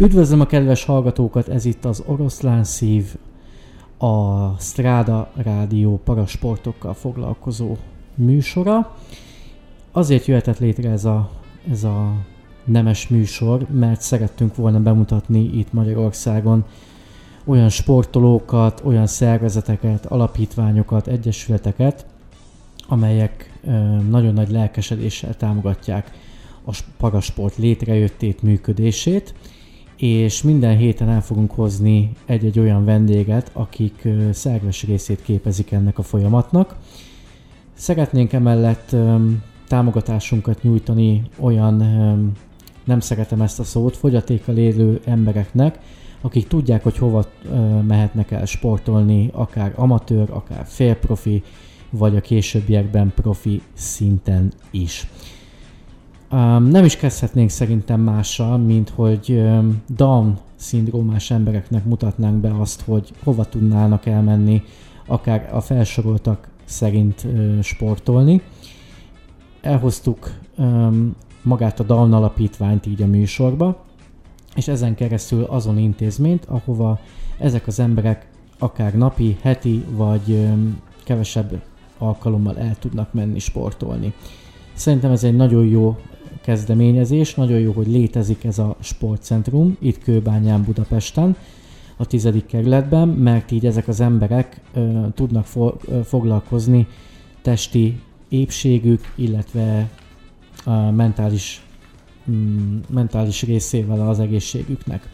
Üdvözlöm a kedves hallgatókat, ez itt az Oroszlán Szív, a Strada Rádió parasportokkal foglalkozó műsora. Azért jöhetett létre ez a, ez a nemes műsor, mert szerettünk volna bemutatni itt Magyarországon olyan sportolókat, olyan szervezeteket, alapítványokat, egyesületeket, amelyek nagyon nagy lelkesedéssel támogatják a parasport létrejöttét, működését és minden héten el fogunk hozni egy-egy olyan vendéget, akik szerves részét képezik ennek a folyamatnak. Szeretnénk emellett támogatásunkat nyújtani olyan, nem szeretem ezt a szót, fogyatékkal élő embereknek, akik tudják, hogy hova mehetnek el sportolni, akár amatőr, akár félprofi, vagy a későbbiekben profi szinten is. Um, nem is kezdhetnénk szerintem mással, mint hogy um, Down szindrómás embereknek mutatnánk be azt, hogy hova tudnának elmenni, akár a felsoroltak szerint uh, sportolni. Elhoztuk um, magát a Down alapítványt így a műsorba, és ezen keresztül azon intézményt, ahova ezek az emberek akár napi, heti vagy um, kevesebb alkalommal el tudnak menni sportolni. Szerintem ez egy nagyon jó kezdeményezés. Nagyon jó, hogy létezik ez a sportcentrum itt Kőbányán Budapesten, a tizedik kerületben, mert így ezek az emberek ö, tudnak fo- ö, foglalkozni testi épségük, illetve a mentális, mm, mentális részével az egészségüknek.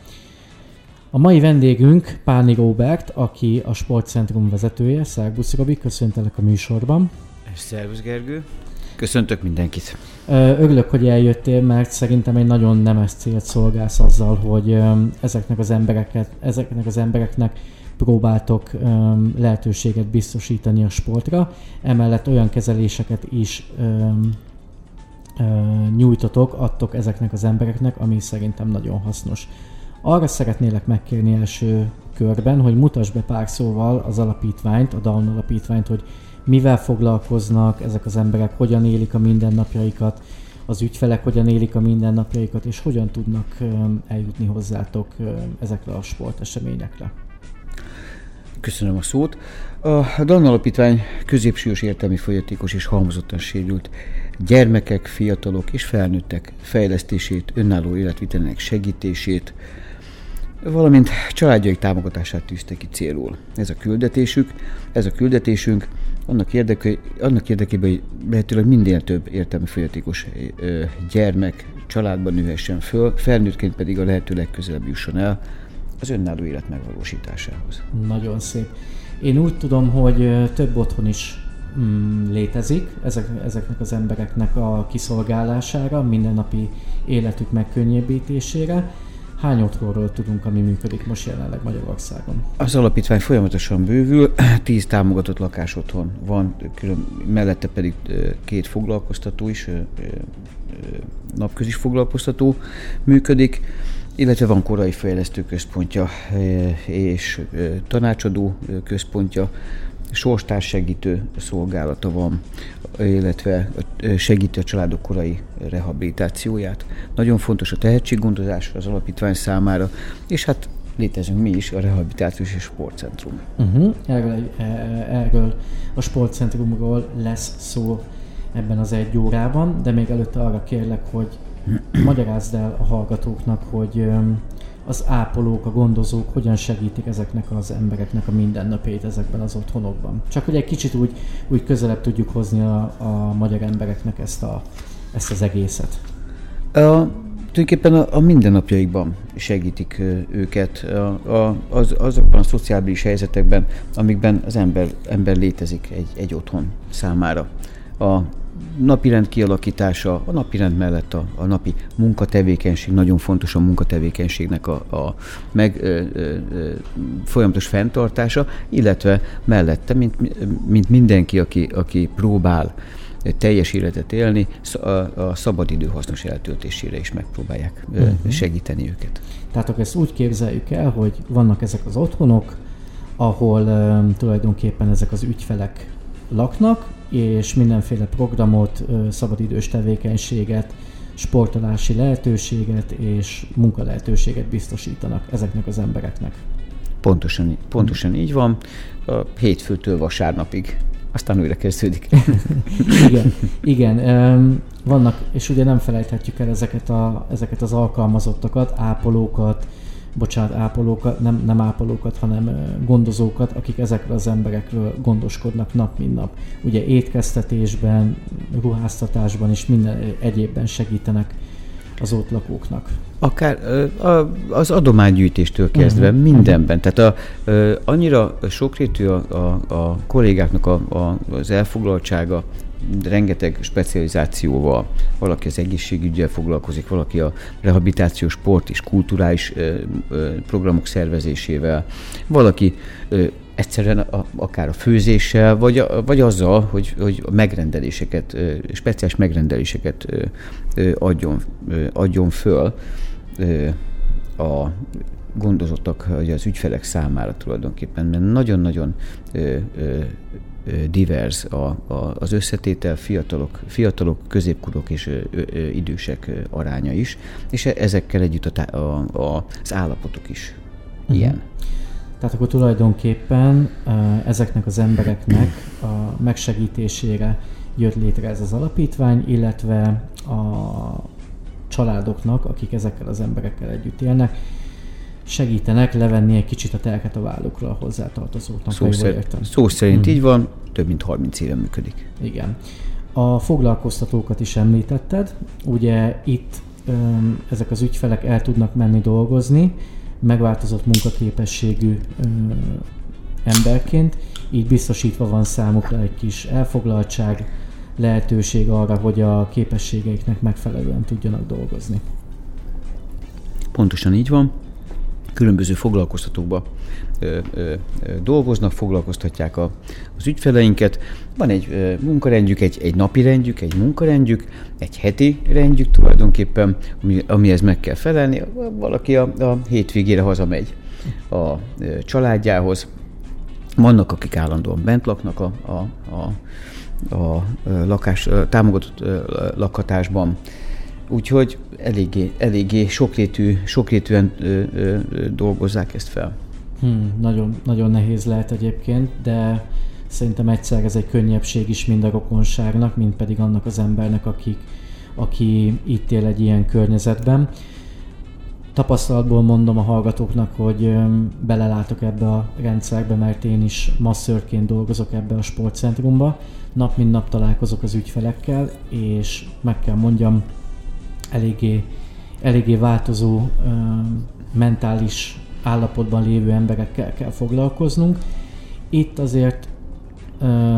A mai vendégünk Páni Robert, aki a Sportcentrum vezetője. Szerbusz Robi, köszöntelek a műsorban. Szervusz Gergő. Köszöntök mindenkit. Örülök, hogy eljöttél, mert szerintem egy nagyon nemes célt szolgálsz azzal, hogy ezeknek az, embereket, ezeknek az embereknek próbáltok lehetőséget biztosítani a sportra. Emellett olyan kezeléseket is nyújtotok, adtok ezeknek az embereknek, ami szerintem nagyon hasznos. Arra szeretnélek megkérni első körben, hogy mutasd be pár szóval az alapítványt, a Down alapítványt, hogy mivel foglalkoznak ezek az emberek, hogyan élik a mindennapjaikat, az ügyfelek hogyan élik a mindennapjaikat, és hogyan tudnak eljutni hozzátok ezekre a sporteseményekre. Köszönöm a szót. A Dan Alapítvány középsúlyos értelmi folyatékos és halmozottan sérült gyermekek, fiatalok és felnőttek fejlesztését, önálló életvitelének segítését, valamint családjaik támogatását tűzte ki célul. Ez a küldetésük, ez a küldetésünk annak, érdeke, annak érdekében, hogy lehetőleg minél több értelmi folyatékos gyermek családban nőhessen föl, felnőttként pedig a lehető legközelebb jusson el az önálló élet megvalósításához. Nagyon szép. Én úgy tudom, hogy több otthon is mm, létezik ezek, ezeknek az embereknek a kiszolgálására, mindennapi életük megkönnyebbítésére. Hány otthonról tudunk, ami működik most jelenleg Magyarországon? Az alapítvány folyamatosan bővül, tíz támogatott lakás otthon van, külön, mellette pedig két foglalkoztató is, napközis foglalkoztató működik, illetve van korai fejlesztő központja és tanácsadó központja, sorstárs segítő szolgálata van, illetve segíti a családok korai rehabilitációját. Nagyon fontos a tehetséggondozás az alapítvány számára, és hát létezünk mi is, a Rehabilitációs és Sportcentrum. Uh-huh. Erről, e, erről a sportcentrumról lesz szó ebben az egy órában, de még előtte arra kérlek, hogy magyarázd el a hallgatóknak, hogy az ápolók, a gondozók hogyan segítik ezeknek az embereknek a mindennapjait ezekben az otthonokban. Csak hogy egy kicsit úgy, úgy közelebb tudjuk hozni a, a magyar embereknek ezt, a, ezt az egészet. A, tulajdonképpen a, a mindennapjaikban segítik őket a, a, az, azokban a szociális helyzetekben, amikben az ember, ember létezik egy, egy otthon számára. A napirend kialakítása, a napirend mellett a, a napi munkatevékenység, nagyon fontos a munkatevékenységnek a, a meg ö, ö, folyamatos fenntartása, illetve mellette, mint, mint mindenki, aki, aki próbál teljes életet élni, a, szabadidő hasznos eltöltésére is megpróbálják uh-huh. segíteni őket. Tehát ezt úgy képzeljük el, hogy vannak ezek az otthonok, ahol um, tulajdonképpen ezek az ügyfelek laknak, és mindenféle programot, szabadidős tevékenységet, sportolási lehetőséget és munkalehetőséget biztosítanak ezeknek az embereknek. Pontosan, pontosan így van, hétfőtől vasárnapig, aztán újra kezdődik. igen, igen. Vannak, és ugye nem felejthetjük el ezeket, a, ezeket az alkalmazottakat, ápolókat, bocsánat, ápolókat, nem, nem ápolókat, hanem gondozókat, akik ezekről az emberekről gondoskodnak nap, mint nap. Ugye étkeztetésben, ruháztatásban és minden egyébben segítenek az ott lakóknak. Akár az adománygyűjtéstől kezdve uh-huh. mindenben. Tehát a, annyira sokrétű a, a, a kollégáknak a, a, az elfoglaltsága, rengeteg specializációval, valaki az egészségügyel foglalkozik, valaki a rehabilitációs, sport és kulturális programok szervezésével, valaki egyszerűen a, akár a főzéssel, vagy, a, vagy azzal, hogy, hogy megrendeléseket, speciális megrendeléseket adjon, adjon föl a gondozottak, vagy az ügyfelek számára tulajdonképpen, mert nagyon-nagyon divers a, a, az összetétel, fiatalok, fiatalok középkorok és ö, ö, idősek aránya is, és e, ezekkel együtt a, a, a, az állapotok is uh-huh. Tehát akkor tulajdonképpen ezeknek az embereknek a megsegítésére jött létre ez az alapítvány, illetve a családoknak, akik ezekkel az emberekkel együtt élnek, segítenek levenni egy kicsit a telket a vállukra a hozzátartozóknak. Szó, szer- szó szerint uh-huh. így van, több mint 30 éve működik. Igen. A foglalkoztatókat is említetted. Ugye itt ezek az ügyfelek el tudnak menni dolgozni, megváltozott munkaképességű emberként, így biztosítva van számukra egy kis elfoglaltság, lehetőség arra, hogy a képességeiknek megfelelően tudjanak dolgozni. Pontosan így van. Különböző foglalkoztatókba ö, ö, dolgoznak, foglalkoztatják a, az ügyfeleinket. Van egy ö, munkarendjük, egy, egy napi rendjük, egy munkarendjük, egy heti rendjük tulajdonképpen, ami, amihez meg kell felelni. Valaki a, a hétvégére hazamegy a ö, családjához. Vannak, akik állandóan bent laknak a, a, a a lakás, támogatott lakhatásban. Úgyhogy eléggé, eléggé sokrétű, sokrétűen ö, ö, dolgozzák ezt fel. Hmm, nagyon, nagyon nehéz lehet egyébként, de szerintem egyszer ez egy könnyebbség is mind a rokonságnak, mind pedig annak az embernek, akik, aki itt él egy ilyen környezetben. Tapasztalatból mondom a hallgatóknak, hogy belelátok ebbe a rendszerbe, mert én is masszörként dolgozok ebbe a sportcentrumba. Nap mint nap találkozok az ügyfelekkel, és meg kell mondjam, eléggé, eléggé változó mentális állapotban lévő emberekkel kell foglalkoznunk. Itt azért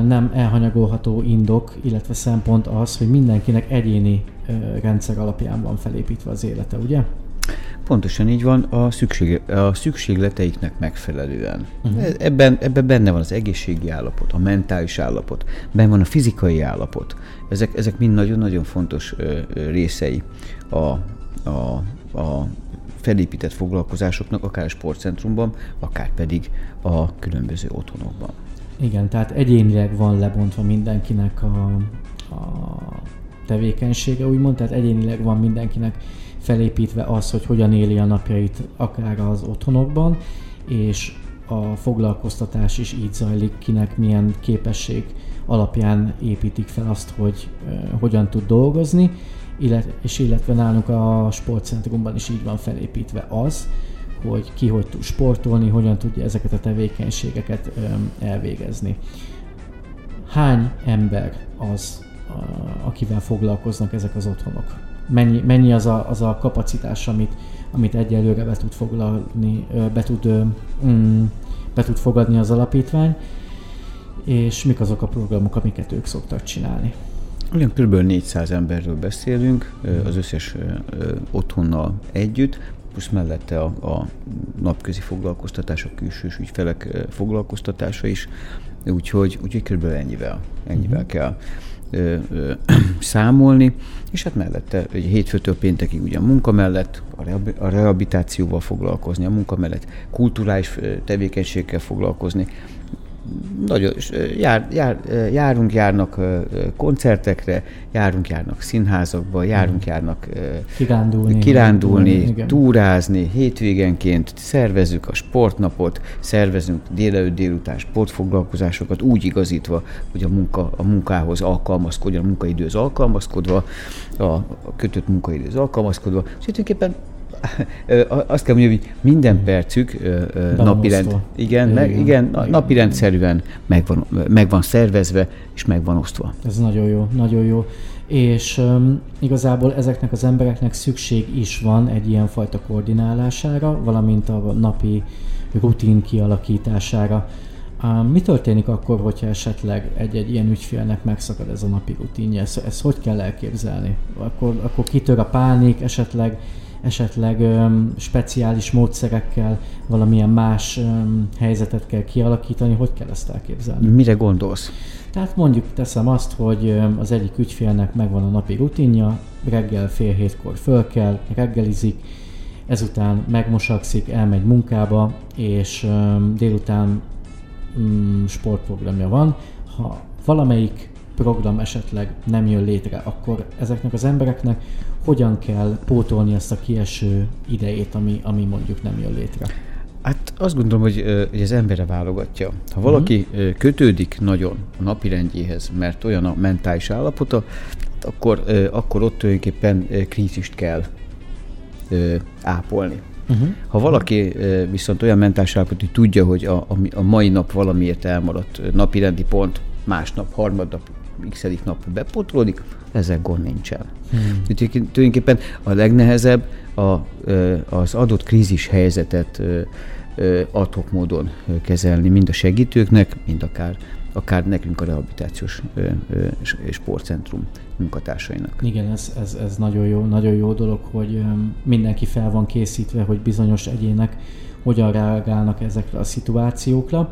nem elhanyagolható indok, illetve szempont az, hogy mindenkinek egyéni rendszer alapján van felépítve az élete, ugye? Pontosan így van, a, szükség, a szükségleteiknek megfelelően. Uh-huh. Ebben, ebben benne van az egészségi állapot, a mentális állapot, benne van a fizikai állapot. Ezek, ezek mind nagyon-nagyon fontos ö, ö, részei a, a, a felépített foglalkozásoknak, akár a sportcentrumban, akár pedig a különböző otthonokban. Igen, tehát egyénileg van lebontva mindenkinek a, a tevékenysége, úgymond, tehát egyénileg van mindenkinek felépítve az, hogy hogyan éli a napjait akár az otthonokban, és a foglalkoztatás is így zajlik, kinek milyen képesség alapján építik fel azt, hogy uh, hogyan tud dolgozni, illet, és illetve nálunk a sportcentrumban is így van felépítve az, hogy ki hogy tud sportolni, hogyan tudja ezeket a tevékenységeket elvégezni. Hány ember az, akivel foglalkoznak ezek az otthonok? mennyi, mennyi az, a, az a kapacitás, amit, amit egyelőre be tud foglalni, be tud, mm, be tud fogadni az alapítvány, és mik azok a programok, amiket ők szoktak csinálni. Olyan kb. 400 emberről beszélünk, az összes otthonnal együtt, plusz mellette a, a napközi foglalkoztatás, a külsős ügyfelek foglalkoztatása is, úgyhogy, úgyhogy kb. ennyivel, ennyivel uh-huh. kell ö, ö, számolni, és hát mellette egy hétfőtől péntekig ugye a munka mellett a rehabilitációval foglalkozni, a munka mellett kulturális tevékenységgel foglalkozni, nagyon, jár, jár, járunk, járnak koncertekre, járunk, járnak színházakba, járunk, mm. járnak kirándulni, kirándulni igen. túrázni, hétvégenként szervezzük a sportnapot, szervezünk délelőtt délután sportfoglalkozásokat, úgy igazítva, hogy a, munka, a munkához alkalmazkodjon, a munkaidőhöz alkalmazkodva, a, a kötött munkaidőhöz alkalmazkodva, és tulajdonképpen azt kell mondjam, hogy minden percük napirend, igen, meg, igen, igen, napirendszerűen meg van, meg van szervezve, és meg van osztva. Ez nagyon jó, nagyon jó. És um, igazából ezeknek az embereknek szükség is van egy ilyen fajta koordinálására, valamint a napi rutin kialakítására. Um, mi történik akkor, hogyha esetleg egy-egy ilyen ügyfélnek megszakad ez a napi rutinja? Ezt, ezt hogy kell elképzelni? Akkor, akkor kitör a pánik, esetleg esetleg öm, speciális módszerekkel valamilyen öm, helyzetet kell kialakítani, hogy kell ezt elképzelni? Mire gondolsz? Tehát mondjuk teszem azt, hogy az egyik ügyfélnek megvan a napi rutinja, reggel fél hétkor föl kell, reggelizik, ezután megmosakszik, elmegy munkába, és délután mm, sportprogramja van. Ha valamelyik program esetleg nem jön létre, akkor ezeknek az embereknek hogyan kell pótolni ezt a kieső idejét, ami, ami mondjuk nem jön létre? Hát azt gondolom, hogy, hogy az embere válogatja. Ha valaki uh-huh. kötődik nagyon a napirendjéhez, mert olyan a mentális állapota, akkor, akkor ott tulajdonképpen krízist kell ápolni. Uh-huh. Ha valaki viszont olyan mentális állapot, hogy tudja, hogy a, a mai nap valamiért elmaradt napirendi pont, másnap, harmadnap, x nap bepótlódik, ezzel gond nincsen. Hmm. Tulajdonképpen a legnehezebb a, az adott krízis helyzetet adhok módon kezelni, mind a segítőknek, mind akár, akár nekünk a rehabilitációs sportcentrum munkatársainak. Igen, ez, ez, ez nagyon, jó, nagyon jó dolog, hogy mindenki fel van készítve, hogy bizonyos egyének hogyan reagálnak ezekre a szituációkra.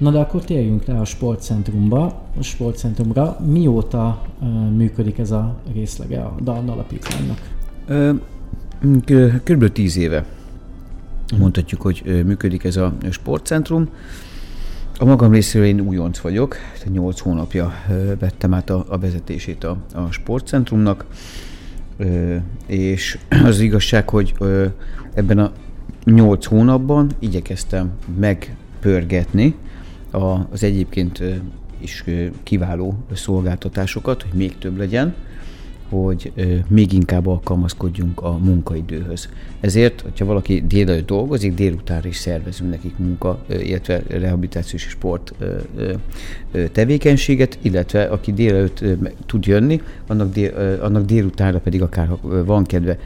Na de akkor térjünk rá a sportcentrumba, a sportcentrumra. Mióta uh, működik ez a részlege a DAN alapítványnak? Körülbelül tíz éve mondhatjuk, hogy működik ez a sportcentrum. A magam részéről én újonc vagyok, 8 hónapja vettem át a, a vezetését a, a sportcentrumnak, és az igazság, hogy ebben a 8 hónapban igyekeztem megpörgetni az egyébként is kiváló szolgáltatásokat, hogy még több legyen, hogy még inkább alkalmazkodjunk a munkaidőhöz. Ezért, hogyha valaki délelőtt dolgozik, délután is szervezünk nekik munka, illetve rehabilitációs és sport tevékenységet, illetve aki délelőtt tud jönni, annak, dél, annak délutánra pedig akár van kedve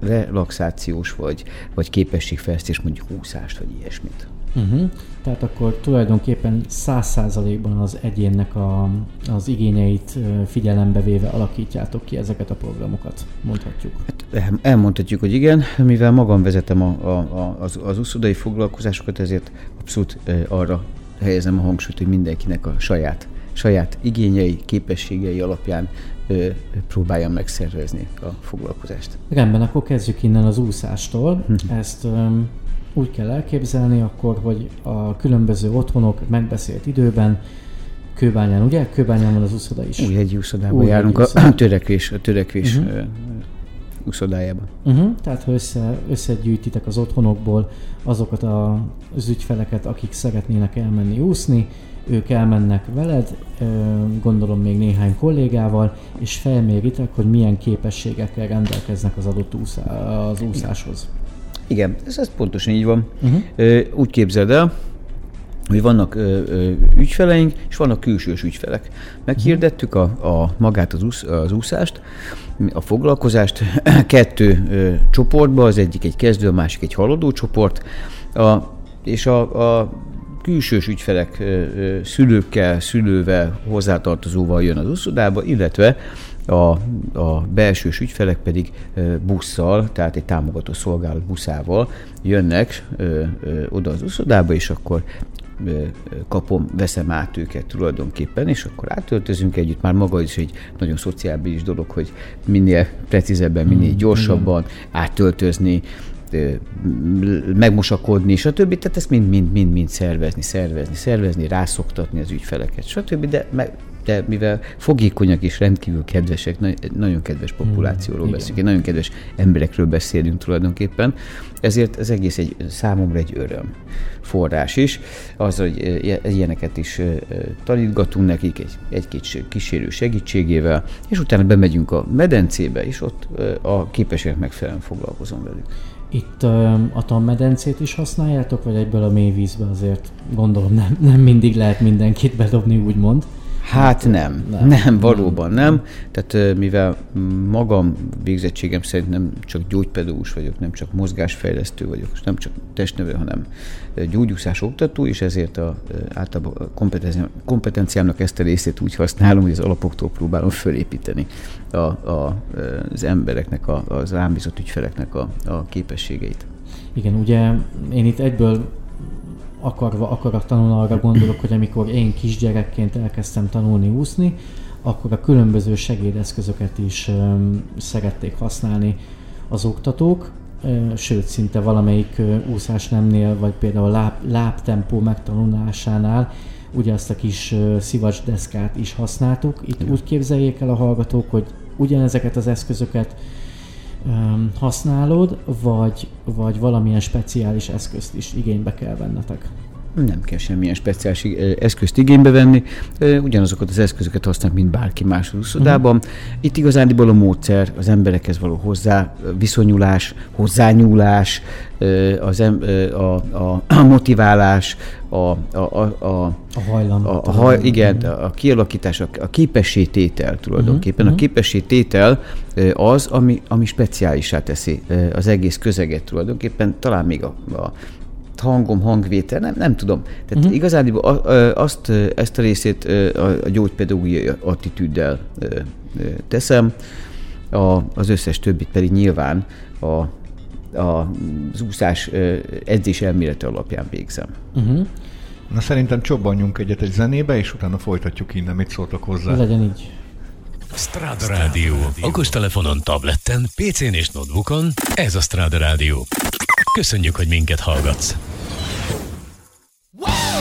relaxációs vagy, vagy képességfejlesztés, mondjuk úszást vagy ilyesmit. Uh-huh. Tehát akkor tulajdonképpen száz százalékban az egyénnek a, az igényeit figyelembe véve alakítjátok ki ezeket a programokat, mondhatjuk. Hát elmondhatjuk, hogy igen, mivel magam vezetem a, a, a, az, az uszodai foglalkozásokat, ezért abszolút arra helyezem a hangsúlyt, hogy mindenkinek a saját, saját igényei, képességei alapján ö, próbáljam megszervezni a foglalkozást. Rendben, akkor kezdjük innen az úszástól. Hm. Ezt ö, úgy kell elképzelni akkor, hogy a különböző otthonok megbeszélt időben Kőbányán, ugye? Kőbányán van az úszoda is. Új egy úszodában Új járunk úszoda. a törekvés, a törekvés uh-huh. úszodájában. Uh-huh. Tehát, ha össze, összegyűjtitek az otthonokból azokat a, az ügyfeleket, akik szeretnének elmenni úszni, ők elmennek veled, gondolom még néhány kollégával, és felméritek, hogy milyen képességekkel rendelkeznek az adott úszá, az úszáshoz. Igen, ez, ez pontosan így van. Uh-huh. Úgy képzeld el, hogy vannak ö, ö, ügyfeleink, és vannak külsős ügyfelek. Meghirdettük a, a magát az, úsz, az úszást, a foglalkozást kettő ö, csoportba, az egyik egy kezdő, a másik egy haladó csoport, a, és a, a külsős ügyfelek ö, ö, szülőkkel, szülővel, hozzátartozóval jön az úszodába, illetve a, a belsős ügyfelek pedig busszal, tehát egy támogató szolgálat buszával jönnek oda az uszodába, és akkor kapom, veszem át őket tulajdonképpen, és akkor átöltözünk együtt. Már maga is egy nagyon szociális dolog, hogy minél precízebben, minél hmm, gyorsabban átöltözni, megmosakodni, stb. Tehát ezt mind-mind-mind szervezni, szervezni, szervezni, rászoktatni az ügyfeleket, stb. De meg, de mivel fogékonyak és rendkívül kedvesek, nagyon kedves hmm, populációról beszélünk, nagyon kedves emberekről beszélünk tulajdonképpen, ezért ez egész egy számomra egy öröm forrás is, az, hogy ilyeneket is tanítgatunk nekik egy, egy-két kísérő segítségével, és utána bemegyünk a medencébe, és ott a képesek megfelelően foglalkozom velük. Itt a tanmedencét is használjátok, vagy egyből a mélyvízbe azért gondolom nem, nem mindig lehet mindenkit bedobni, úgymond. Hát nem, nem, nem valóban nem. Tehát mivel magam végzettségem szerint nem csak gyógypedagógus vagyok, nem csak mozgásfejlesztő vagyok, nem csak testnövő, hanem gyógyúszás oktató, és ezért a, általában a kompetenciámnak ezt a részét úgy használom, hogy az alapoktól próbálom fölépíteni a, a, az embereknek, a, az rám ügyfeleknek a, a képességeit. Igen, ugye én itt egyből akarva, akaratlanul arra gondolok, hogy amikor én kisgyerekként elkezdtem tanulni úszni, akkor a különböző segédeszközöket is um, szerették használni az oktatók, sőt, szinte valamelyik úszásnemnél, vagy például láb, lábtempó megtanulásánál ugye azt a kis szivacsdeszkát is használtuk. Itt Igen. úgy képzeljék el a hallgatók, hogy ugyanezeket az eszközöket um, használod, vagy, vagy valamilyen speciális eszközt is igénybe kell vennetek? Nem kell semmilyen speciális eszközt igénybe venni, ugyanazokat az eszközöket használnak, mint bárki más az. Uh-huh. Itt igazándiból a módszer, az emberekhez való hozzá viszonyulás, hozzányúlás, az em, a, a, a motiválás, a, a, a, a, a hajlam. A, a haj, igen, a kialakítás, a, a képességtétel tulajdonképpen. Uh-huh. A képességtétel az, ami, ami speciálisá teszi az egész közeget tulajdonképpen, talán még a, a hangom, hangvétel, nem, nem tudom. Tehát uh-huh. igazán azt, ezt a részét a gyógypedagógiai attitűddel teszem, a, az összes többit pedig nyilván a, a, az úszás edzés elmélete alapján végzem. Uh-huh. Na szerintem csobbanjunk egyet egy zenébe, és utána folytatjuk innen, mit szóltak hozzá. Legyen így. Strada Rádió. Okostelefonon, tableten, PC-n és notebookon. Ez a Strada Rádió. Köszönjük, hogy minket hallgatsz. Woo!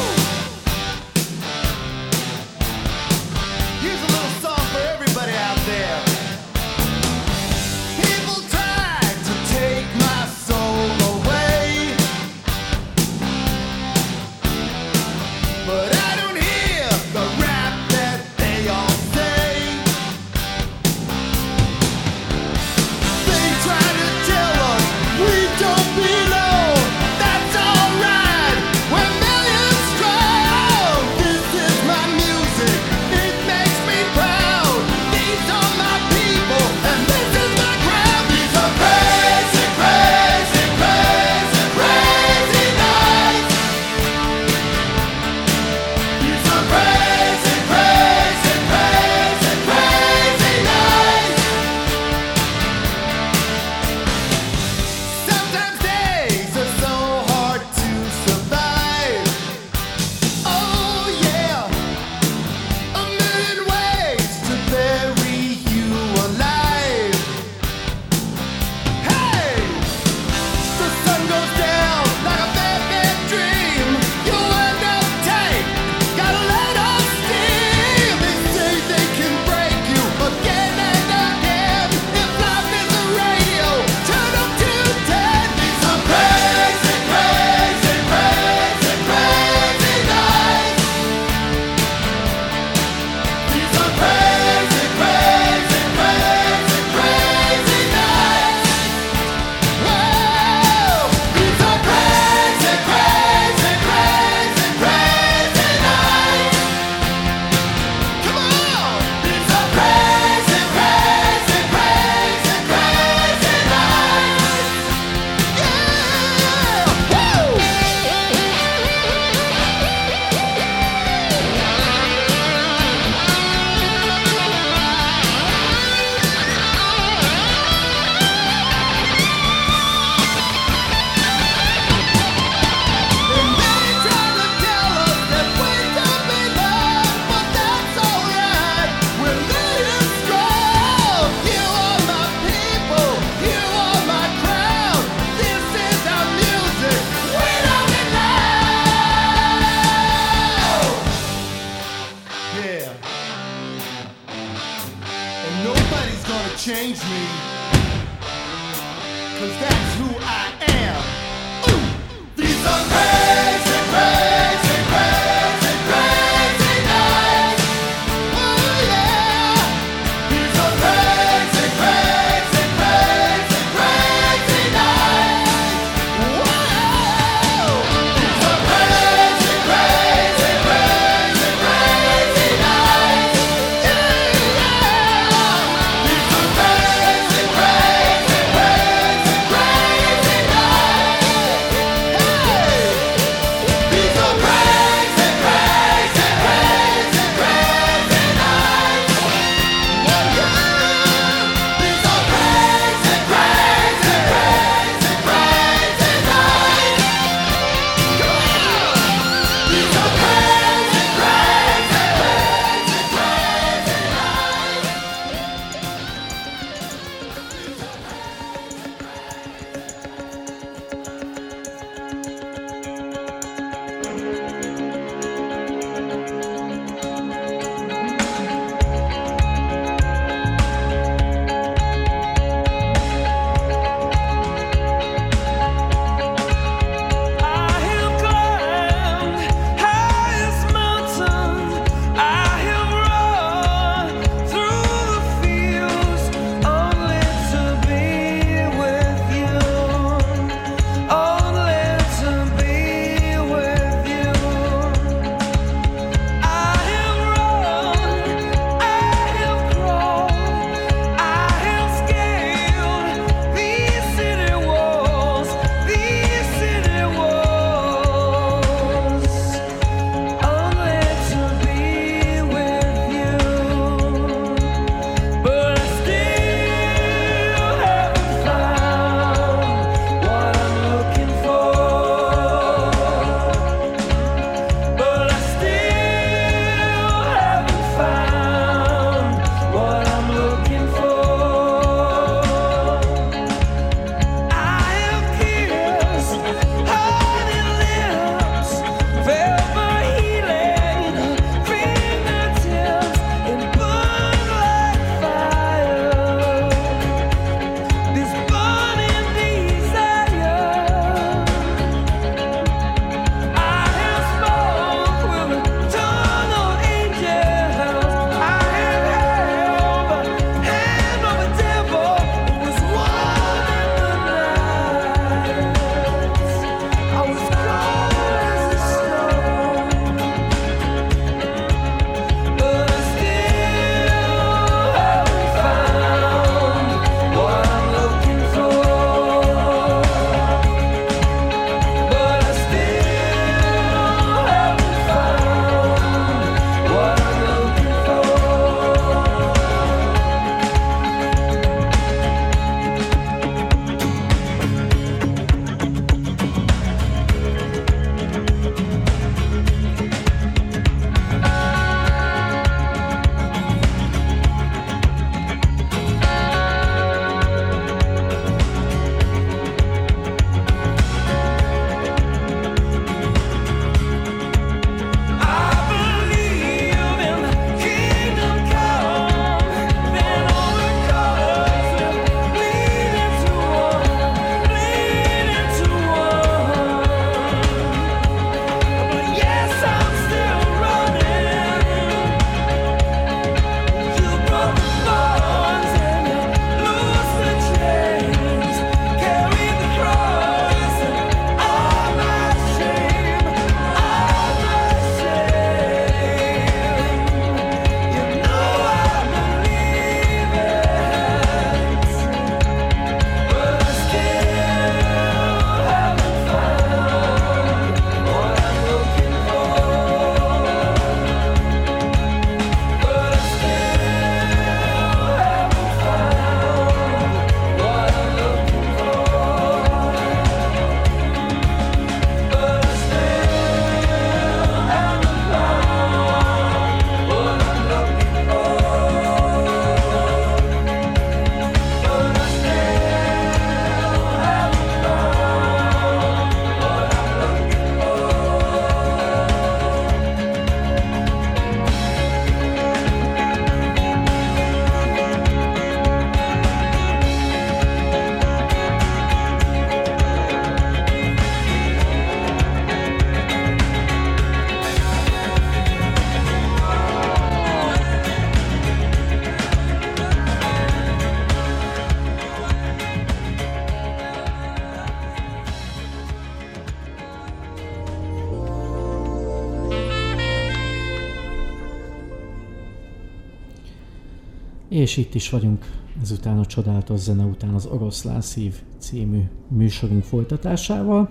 És itt is vagyunk ezután a csodálatos zene után az Oroszlán Szív című műsorunk folytatásával.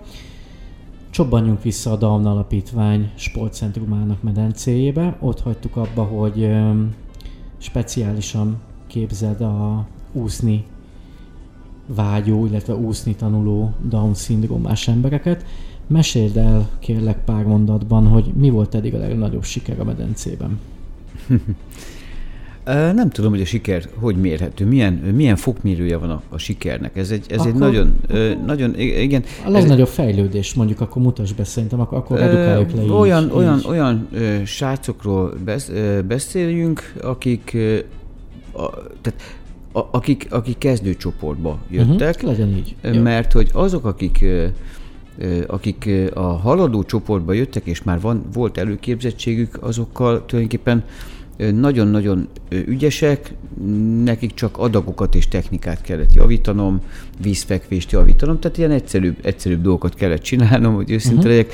Csobbanjunk vissza a Daun Alapítvány sportcentrumának medencéjébe. Ott hagytuk abba, hogy speciálisan képzeld a úszni vágyó, illetve úszni tanuló Down-szindrómás embereket. Meséld el kérlek pár mondatban, hogy mi volt eddig a legnagyobb siker a medencében. Nem tudom, hogy a siker hogy mérhető, milyen, milyen fokmérője van a, a sikernek. Ez egy, ez akkor, egy nagyon, nagyon, igen. A legnagyobb ez, fejlődés, mondjuk akkor mutasd be szerintem, akkor, akkor edukáljuk le Olyan, így, olyan, így. olyan srácokról beszéljünk, akik, a, tehát, a, akik, akik kezdőcsoportba jöttek. Uh-huh, legyen így. Mert hogy azok, akik akik a haladó csoportba jöttek, és már van, volt előképzettségük, azokkal tulajdonképpen nagyon-nagyon ügyesek, nekik csak adagokat és technikát kellett javítanom, vízfekvést javítanom, tehát ilyen egyszerűbb, egyszerűbb dolgokat kellett csinálnom, hogy őszinte uh-huh. legyek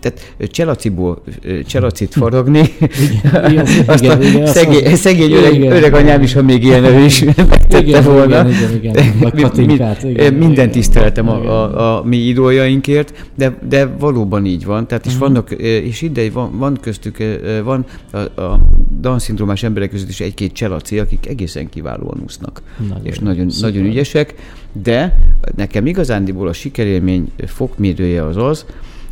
tehát cselaciból cselacit faragni, igen, azt igen, a igen, szegény, azt szegény öreg, igen, öreg anyám is, ha még ilyen erő is megtette igen, volna. Igen, igen, igen. Katinkát, igen, minden tiszteletem a, a, a mi idójainkért, de, de valóban így van. Tehát is uh-huh. vannak, és ide van, van köztük, van a, a Down-szindrómás emberek között is egy-két cselaci, akik egészen kiválóan úsznak, nagyon és nagyon, nagyon ügyesek, de nekem igazándiból a sikerélmény fokmérője az az,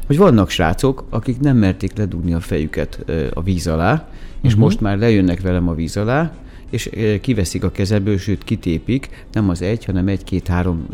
hogy vannak srácok, akik nem merték ledugni a fejüket a víz alá, és uh-huh. most már lejönnek velem a víz alá, és kiveszik a kezeből, sőt kitépik, nem az egy, hanem egy-két-három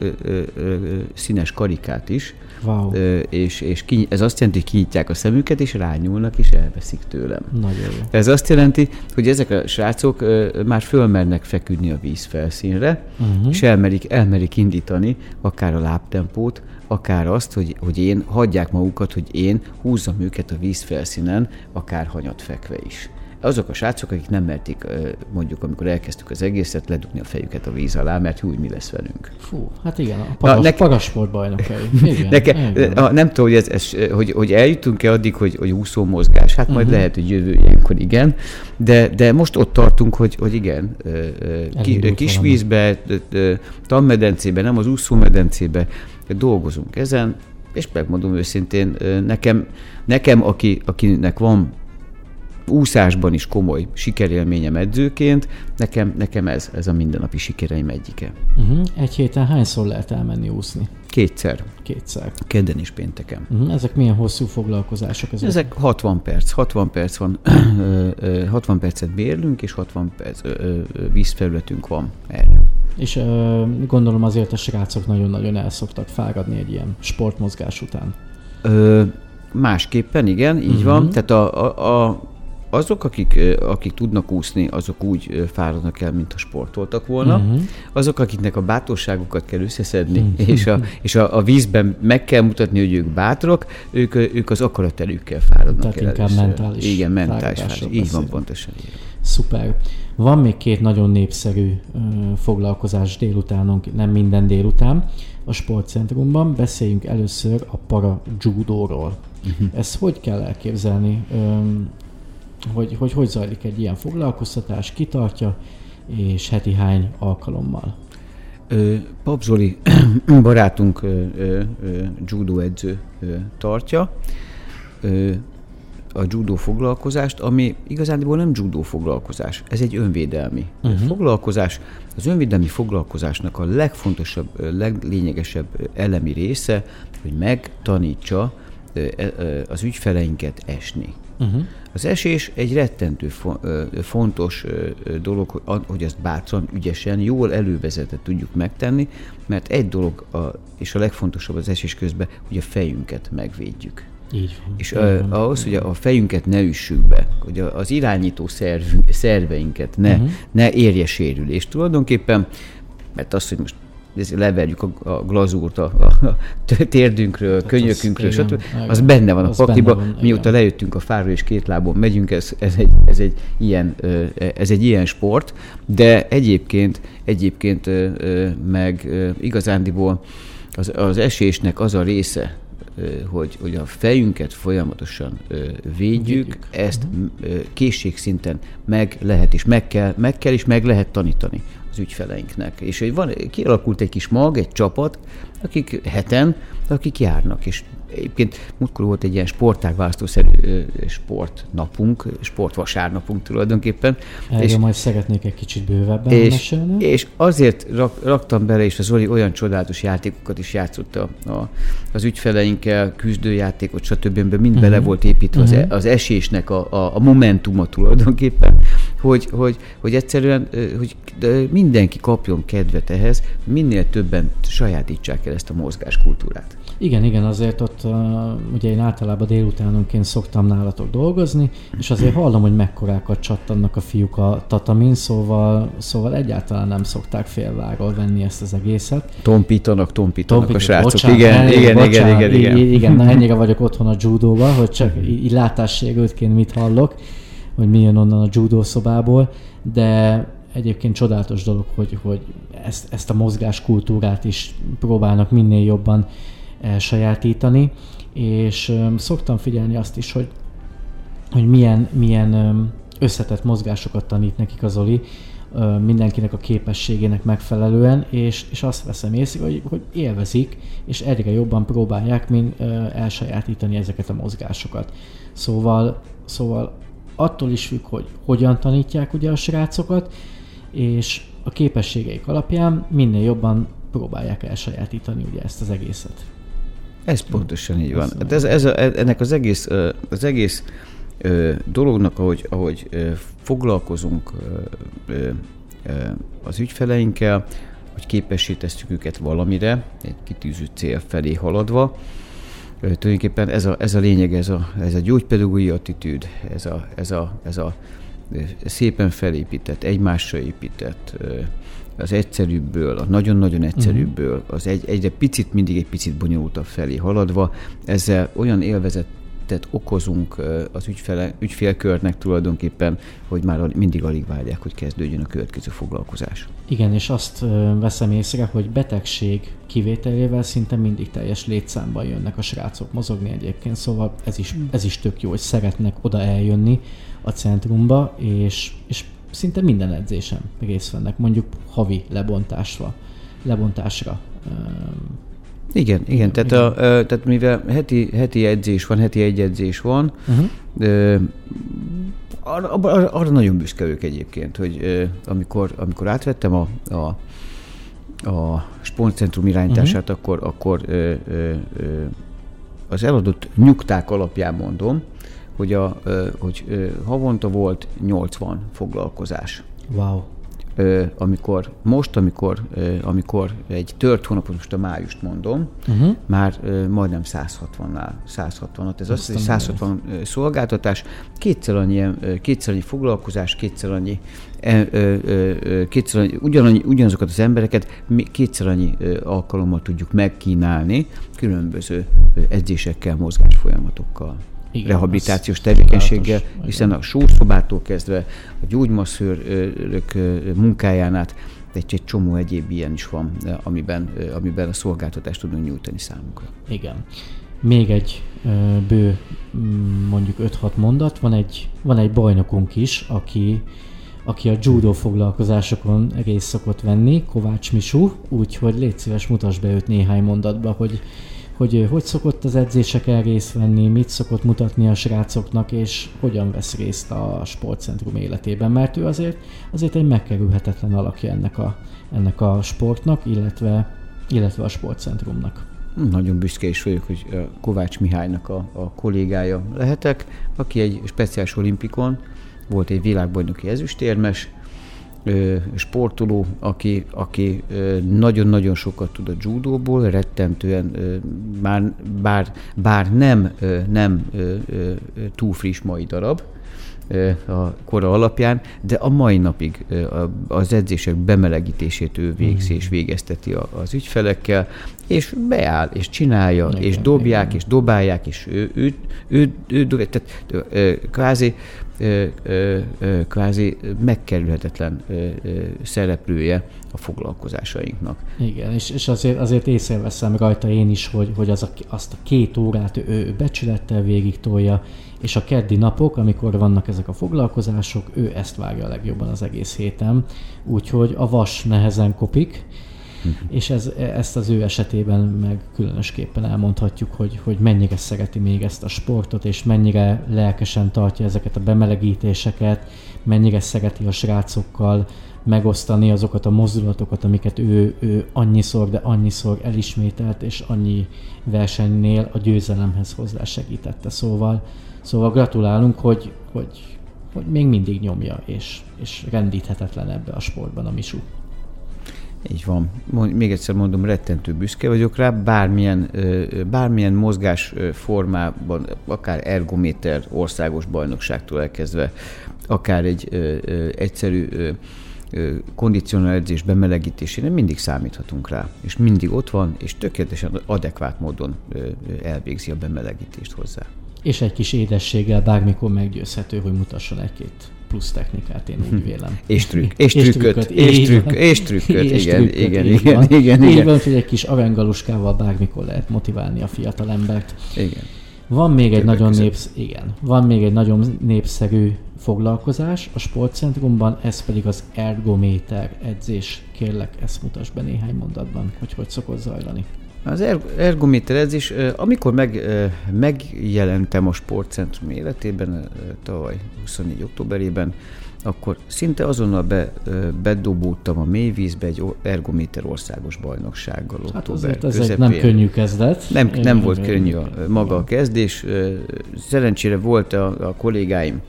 színes karikát is. Wow. Ö, és, és ki, ez azt jelenti, hogy kinyitják a szemüket, és rányúlnak, és elveszik tőlem. Nagyon jó. Ez azt jelenti, hogy ezek a srácok ö, már fölmernek feküdni a víz felszínre, uh-huh. és elmerik, elmerik indítani akár a lábtempót, akár azt, hogy, hogy én hagyják magukat, hogy én húzzam őket a vízfelszínen, akár hanyat fekve is azok a srácok, akik nem merték mondjuk, amikor elkezdtük az egészet, ledugni a fejüket a víz alá, mert úgy mi lesz velünk. Fú, hát igen, a paras, neke, parasport bajnokai. Igen, neke, a, nem tudom, hogy, ez, ez, hogy, hogy eljutunk-e addig, hogy, hogy úszó mozgás, hát majd uh-huh. lehet, hogy jövő ilyenkor igen, de, de most ott tartunk, hogy, hogy igen, ki, kis vízbe, tanmedencébe, nem az úszómedencébe dolgozunk ezen, és megmondom őszintén, nekem, nekem aki, akinek van úszásban is komoly sikerélményem edzőként, nekem, nekem ez, ez a mindennapi sikereim egyike. Uh-huh. Egy héten hányszor lehet elmenni úszni? Kétszer. Kétszer. Kedden és pénteken. Uh-huh. Ezek milyen hosszú foglalkozások? Ezek, ezek 60 perc. 60 perc van, 60 percet bérlünk, és 60 perc vízfelületünk van erre. És uh, gondolom azért a srácok nagyon-nagyon el szoktak fáradni egy ilyen sportmozgás után. Ö, másképpen, igen, így uh-huh. van. Tehát a, a, a azok, akik, akik tudnak úszni, azok úgy fáradnak el, mint a sportoltak volna. Uh-huh. Azok, akiknek a bátorságukat kell összeszedni, uh-huh. és, a, és a, a vízben meg kell mutatni, hogy ők bátrok, ők, ők az akaratelükkel fáradnak Tehát el. inkább mentális Igen, mentális fáradás. Így van, pontosan. Igen. Szuper. Van még két nagyon népszerű ö, foglalkozás délutánunk, nem minden délután a sportcentrumban. Beszéljünk először a para judóról. Uh-huh. Ezt hogy kell elképzelni? Ö, hogy, hogy hogy zajlik egy ilyen foglalkoztatás, kitartja, és heti hány alkalommal? Pap Zoli barátunk ö, ö, judo edző ö, tartja a judo foglalkozást, ami igazándiból nem judo foglalkozás, ez egy önvédelmi uh-huh. foglalkozás. Az önvédelmi foglalkozásnak a legfontosabb, leglényegesebb elemi része, hogy megtanítsa az ügyfeleinket esni. Uh-huh. Az esés egy rettentő fontos dolog, hogy ezt bátran, ügyesen, jól elővezetett tudjuk megtenni, mert egy dolog, a, és a legfontosabb az esés közben, hogy a fejünket megvédjük. Így van. És uh, ahhoz, hogy a fejünket ne üssük be, hogy az irányító szerv, szerveinket ne, uh-huh. ne érje sérülést. Tulajdonképpen, mert az, hogy most leverjük a, a glazúrt a, a térdünkről, Tehát könyökünkről, stb. Az benne van a pakliba. Mióta igen. lejöttünk a fáról és két lábon megyünk, ez, ez, egy, ez, egy ilyen, ez egy ilyen sport, de egyébként, egyébként meg igazándiból az, az esésnek az a része, hogy, hogy a fejünket folyamatosan védjük, védjük. ezt uh-huh. készségszinten meg lehet és meg kell, meg kell és meg lehet tanítani az ügyfeleinknek. És hogy van, kialakult egy kis mag, egy csapat, akik heten, akik járnak, és Egyébként múltkor volt egy ilyen sportágválasztószerű sportnapunk, sportvasárnapunk tulajdonképpen. Erről és, majd szeretnék egy kicsit bővebben és, mesélni. És azért rak, raktam bele, és az Zoli olyan csodálatos játékokat is játszott a, a, az ügyfeleinkkel, küzdőjátékot, stb. mind uh-huh. bele volt építve uh-huh. az, mhm. az esésnek a, a, a momentuma tulajdonképpen, hogy, hogy, hogy egyszerűen hogy mindenki kapjon kedvet ehhez, minél többen sajátítsák el ezt a mozgáskultúrát. Igen, igen, azért ott uh, ugye én általában délutánonként szoktam nálatok dolgozni, és azért hallom, hogy mekkorákat csattannak a fiúk a tatamin, szóval, szóval egyáltalán nem szokták félváról venni ezt az egészet. Tompítanak, tompítanak Tompít, a srácok. Bocsánat, igen, elég, igen, bocsánat, igen, igen, igen, igen. na ennyire vagyok otthon a judóba, hogy csak így látássérültként mit hallok, hogy mi jön onnan a judó szobából, de egyébként csodálatos dolog, hogy, hogy ezt, ezt a mozgáskultúrát is próbálnak minél jobban elsajátítani, és szoktam figyelni azt is, hogy, hogy milyen, milyen összetett mozgásokat tanít nekik az Oli, mindenkinek a képességének megfelelően, és, és azt veszem észre, hogy, hogy élvezik, és egyre jobban próbálják mint elsajátítani ezeket a mozgásokat. Szóval, szóval attól is függ, hogy hogyan tanítják ugye a srácokat, és a képességeik alapján minél jobban próbálják elsajátítani ugye ezt az egészet. Ez pontosan így van. Hát ez, ez a, ennek az egész, az egész dolognak, ahogy, ahogy foglalkozunk az ügyfeleinkkel, hogy képesítesztjük őket valamire, egy kitűzött cél felé haladva, tulajdonképpen ez a, ez a lényeg, ez a, ez a gyógypedagógiai attitűd, ez a, ez a, ez a szépen felépített, egymásra épített, az egyszerűbből, a nagyon-nagyon egyszerűbből, mhm. az egy, egyre picit, mindig egy picit bonyolultabb felé haladva, ezzel olyan élvezetet okozunk az ügyfele, ügyfélkörnek tulajdonképpen, hogy már mindig alig várják, hogy kezdődjön a következő foglalkozás. Igen, és azt veszem észre, hogy betegség kivételével szinte mindig teljes létszámban jönnek a srácok mozogni egyébként, szóval ez is, ez is tök jó, hogy szeretnek oda eljönni a centrumba, és, és szinte minden edzésen részt vennek, mondjuk havi lebontásra. lebontásra. Igen, igen, tehát, igen. A, tehát mivel heti, heti edzés van, heti egy edzés van, uh-huh. arra, arra, arra nagyon büszke ők egyébként, hogy amikor, amikor átvettem a, a, a sportcentrum irányítását, uh-huh. akkor, akkor az eladott nyugták alapján mondom, hogy, a, hogy havonta volt 80 foglalkozás. Wow. Amikor most, amikor, amikor egy tört hónapot, most a májust mondom, uh-huh. már majdnem 160-nál, 160 ez az, hogy 160 szolgáltatás, kétszer annyi, kétszer annyi foglalkozás, kétszer annyi, kétszer annyi ugyanannyi, ugyanazokat az embereket kétszer annyi alkalommal tudjuk megkínálni különböző edzésekkel, mozgásfolyamatokkal igen, rehabilitációs tevékenységgel, hiszen a sószobától kezdve a gyógymasszőrök munkáján át egy, egy csomó egyéb ilyen is van, amiben, amiben a szolgáltatást tudunk nyújtani számukra. Igen. Még egy bő, mondjuk 5-6 mondat. Van egy, van egy bajnokunk is, aki, aki a judo foglalkozásokon részt szokott venni, Kovács Misú, úgyhogy légy szíves, mutasd be őt néhány mondatba, hogy hogy hogy szokott az edzéseken részt venni, mit szokott mutatni a srácoknak, és hogyan vesz részt a sportcentrum életében, mert ő azért, azért egy megkerülhetetlen alakja ennek a, ennek a sportnak, illetve, illetve a sportcentrumnak. Nagyon büszke is vagyok, hogy Kovács Mihálynak a, a kollégája lehetek, aki egy speciális olimpikon volt egy világbajnoki ezüstérmes, sportoló, aki, aki nagyon-nagyon sokat tud a judóból, rettentően bár, bár, bár nem, nem túl friss mai darab, a kora alapján, de a mai napig az edzések bemelegítését ő végzi és végezteti az ügyfelekkel, és beáll, és csinálja, igen, és dobják, igen. és dobálják, és ő, ő, ő, ő, ő tehát kvázi kvázi megkerülhetetlen szereplője a foglalkozásainknak. Igen, és, és azért, azért észreveszem rajta én is, hogy, hogy az a, azt a két órát ő, ő becsülettel végig tolja, és a keddi napok, amikor vannak ezek a foglalkozások, ő ezt vágja a legjobban az egész héten, úgyhogy a vas nehezen kopik, és ez, ezt az ő esetében meg különösképpen elmondhatjuk, hogy, hogy mennyire szereti még ezt a sportot, és mennyire lelkesen tartja ezeket a bemelegítéseket, mennyire szereti a srácokkal megosztani azokat a mozdulatokat, amiket ő, ő annyiszor, de annyiszor elismételt, és annyi versenynél a győzelemhez hozzá segítette. Szóval, szóval gratulálunk, hogy, hogy, hogy még mindig nyomja, és, és rendíthetetlen ebbe a sportban a Misu. Így van. Még egyszer mondom, rettentő büszke vagyok rá, bármilyen, bármilyen mozgás formában, akár ergométer országos bajnokságtól elkezdve, akár egy egyszerű kondicionál edzés bemelegítésére mindig számíthatunk rá, és mindig ott van, és tökéletesen adekvát módon elvégzi a bemelegítést hozzá. És egy kis édességgel bármikor meggyőzhető, hogy mutasson egy-két plusz technikát, én úgy vélem. És trükk, és, és trükköt, és, trükk, és trükköt, és igen, trükköt, igen, igen, igen, igen, igen. Így van, hogy egy kis arangaluskával bármikor lehet motiválni a fiatal embert. Igen. Van még egy nagyon népsz, igen, van még egy nagyon népszerű foglalkozás a sportcentrumban, ez pedig az ergométer edzés. Kérlek, ezt mutasd be néhány mondatban, hogy hogy szokott zajlani. Az er- ergométer edzés, amikor meg, megjelentem a sportcentrum életében, tavaly 24. októberében, akkor szinte azonnal be, bedobultam a mélyvízbe egy ergométer országos bajnoksággal. Hát azért ez egy nem könnyű kezdet. Nem, nem volt könnyű a, maga a kezdés. Szerencsére volt a, a kollégáim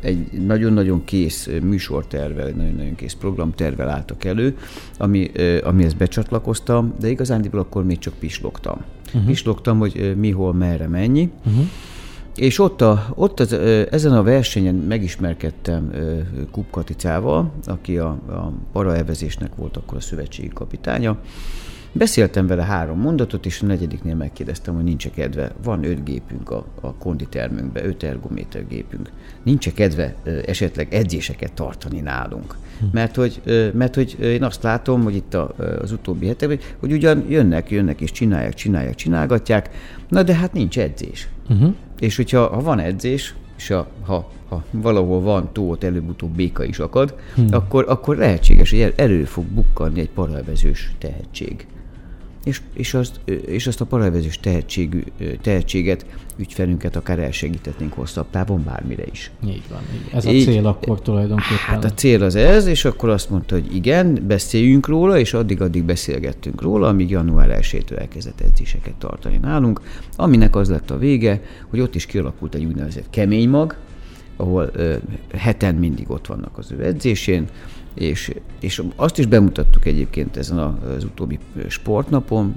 egy nagyon-nagyon kész műsortervel, egy nagyon-nagyon kész programtervel álltak elő, ami, amihez becsatlakoztam, de igazándiból akkor még csak pislogtam. Uh-huh. Pislogtam, hogy mi, hol, merre, mennyi. Uh-huh. És ott, a, ott az, ezen a versenyen megismerkedtem Kup Katicával, aki a, a paraevezésnek volt akkor a szövetségi kapitánya, Beszéltem vele három mondatot, és a negyediknél megkérdeztem, hogy nincs kedve. Van öt gépünk a, a konditermünkben, öt ergométer gépünk. nincs kedve esetleg edzéseket tartani nálunk? Hm. Mert hogy, mert hogy én azt látom, hogy itt a, az utóbbi hetekben, hogy ugyan jönnek, jönnek és csinálják, csinálják, csinálgatják, na de hát nincs edzés. Uh-huh. És hogyha ha van edzés, és a, ha, ha valahol van tó, ott előbb-utóbb béka is akad, hmm. akkor, akkor lehetséges, hogy elő fog bukkanni egy paravezős tehetség és, és, azt, és azt a paralelvezős tehetségű, tehetséget, ügyfelünket akár elsegíthetnénk hosszabb távon bármire is. Így van. Így. Ez így, a cél akkor tulajdonképpen. Hát a cél az ez, és akkor azt mondta, hogy igen, beszéljünk róla, és addig-addig beszélgettünk róla, amíg január 1-től elkezdett edzéseket tartani nálunk, aminek az lett a vége, hogy ott is kialakult egy úgynevezett kemény mag, ahol ö, heten mindig ott vannak az ő edzésén, és, és azt is bemutattuk egyébként ezen az utóbbi sportnapon,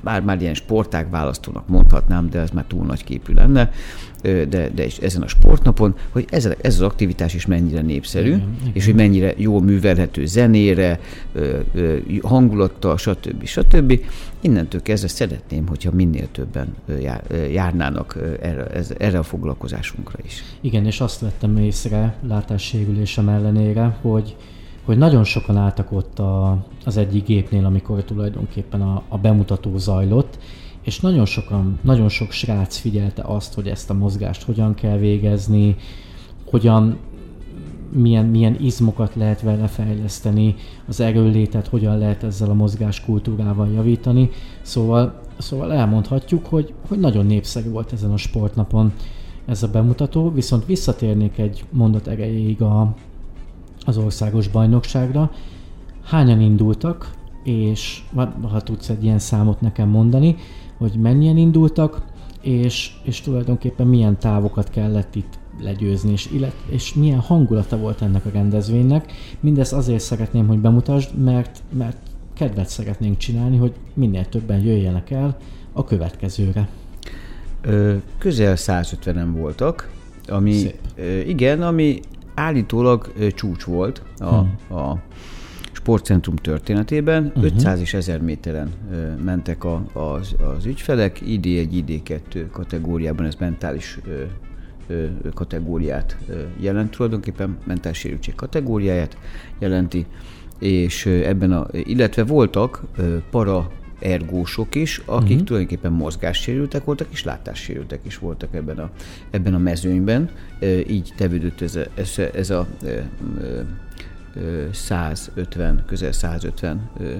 bár már ilyen sportág választónak mondhatnám, de ez már túl nagy képű lenne, de, de is ezen a sportnapon, hogy ez, ez az aktivitás is mennyire népszerű, igen, igen. és hogy mennyire jól művelhető zenére, hangulattal, stb. stb. Innentől kezdve szeretném, hogyha minél többen járnának erre, erre a foglalkozásunkra is. Igen, és azt vettem észre látássérülésem ellenére, hogy hogy nagyon sokan álltak ott a, az egyik gépnél, amikor tulajdonképpen a, a bemutató zajlott, és nagyon sokan, nagyon sok srác figyelte azt, hogy ezt a mozgást hogyan kell végezni, hogyan, milyen, milyen izmokat lehet vele fejleszteni, az erőlétet hogyan lehet ezzel a mozgás kultúrával javítani. Szóval, szóval elmondhatjuk, hogy, hogy nagyon népszerű volt ezen a sportnapon ez a bemutató, viszont visszatérnék egy mondat erejéig a, az országos bajnokságra. Hányan indultak, és ha tudsz egy ilyen számot nekem mondani, hogy mennyien indultak, és, és tulajdonképpen milyen távokat kellett itt legyőzni, és, illet, és milyen hangulata volt ennek a rendezvénynek. Mindezt azért szeretném, hogy bemutasd, mert, mert kedvet szeretnénk csinálni, hogy minél többen jöjjenek el a következőre. Ö, közel 150-en voltak, ami Szép. ö, igen, ami állítólag csúcs volt a, hmm. a sportcentrum történetében. Uh-huh. 500 és 1000 méteren mentek a, az, az ügyfelek, ID1, ID2 kategóriában ez mentális kategóriát jelent, tulajdonképpen mentális sérültség kategóriáját jelenti, és ebben a, illetve voltak para ergósok is, akik uh-huh. tulajdonképpen mozgássérültek voltak, és látássérültek is voltak ebben a, ebben a mezőnyben. Így tevődött ez a, ez, ez a ö, ö, ö, 150, közel 150 ö,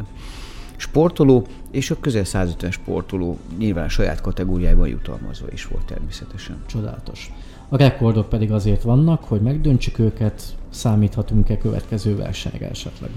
sportoló, és a közel 150 sportoló nyilván a saját kategóriájában jutalmazva is volt természetesen. Csodálatos. A rekordok pedig azért vannak, hogy megdöntsük őket, számíthatunk-e következő versenyre esetleg.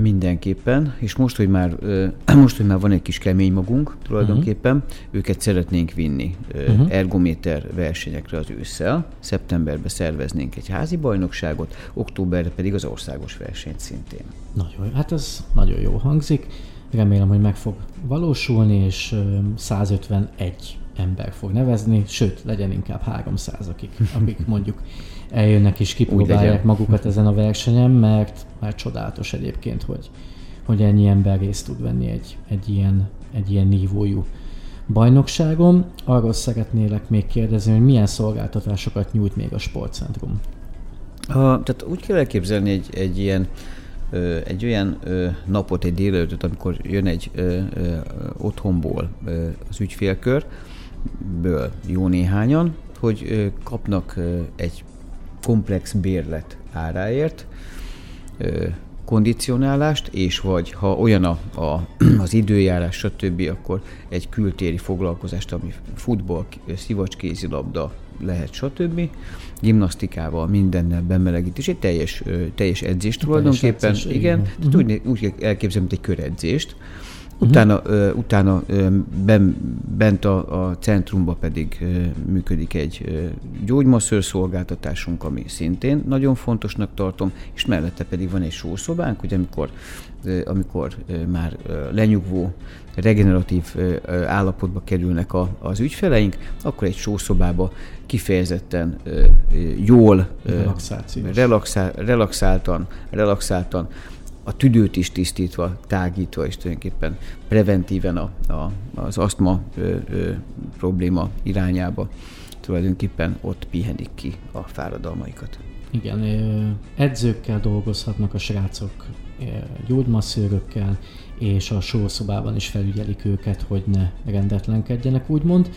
Mindenképpen, és most, hogy már, most, hogy már van egy kis kemény magunk tulajdonképpen, uh-huh. őket szeretnénk vinni uh-huh. ergométer versenyekre az ősszel. Szeptemberben szerveznénk egy házi bajnokságot, októberre pedig az országos versenyt szintén. Nagyon, hát ez nagyon jó hangzik. Remélem, hogy meg fog valósulni, és ö, 151 ember fog nevezni, sőt, legyen inkább 300, akik, akik mondjuk eljönnek és kipróbálják magukat ezen a versenyen, mert már csodálatos egyébként, hogy, hogy ennyi ember részt tud venni egy, egy, ilyen, egy ilyen nívójú bajnokságon. Arról szeretnélek még kérdezni, hogy milyen szolgáltatásokat nyújt még a sportcentrum. A, tehát úgy kell elképzelni egy, egy ilyen ö, egy olyan ö, napot, egy délelőttöt, amikor jön egy ö, ö, otthonból ö, az ügyfélkör, ből jó néhányan, hogy ö, kapnak ö, egy komplex bérlet áráért, kondicionálást, és vagy ha olyan a, a, az időjárás, stb., akkor egy kültéri foglalkozást, ami futball, szivacs, kézilabda lehet, stb. Gimnasztikával, mindennel bemelegítés, egy teljes, teljes edzés tulajdonképpen. edzés, igen, igen. tehát úgy, úgy kell elképzelni, mint egy köredzést. Utána, ö, utána ö, ben, bent a, a centrumban pedig ö, működik egy ö, gyógymasször szolgáltatásunk, ami szintén nagyon fontosnak tartom, és mellette pedig van egy sószobánk, hogy amikor, ö, amikor ö, már ö, lenyugvó, regeneratív ö, állapotba kerülnek a, az ügyfeleink, akkor egy sószobába kifejezetten ö, jól, Relaxációs. relaxál, relaxáltan, relaxáltan a tüdőt is tisztítva, tágítva, és tulajdonképpen preventíven a, a, az asztma ö, ö, probléma irányába tulajdonképpen ott pihenik ki a fáradalmaikat. Igen, edzőkkel dolgozhatnak a srácok, gyógymasszőrökkel, és a sószobában is felügyelik őket, hogy ne rendetlenkedjenek, úgymond.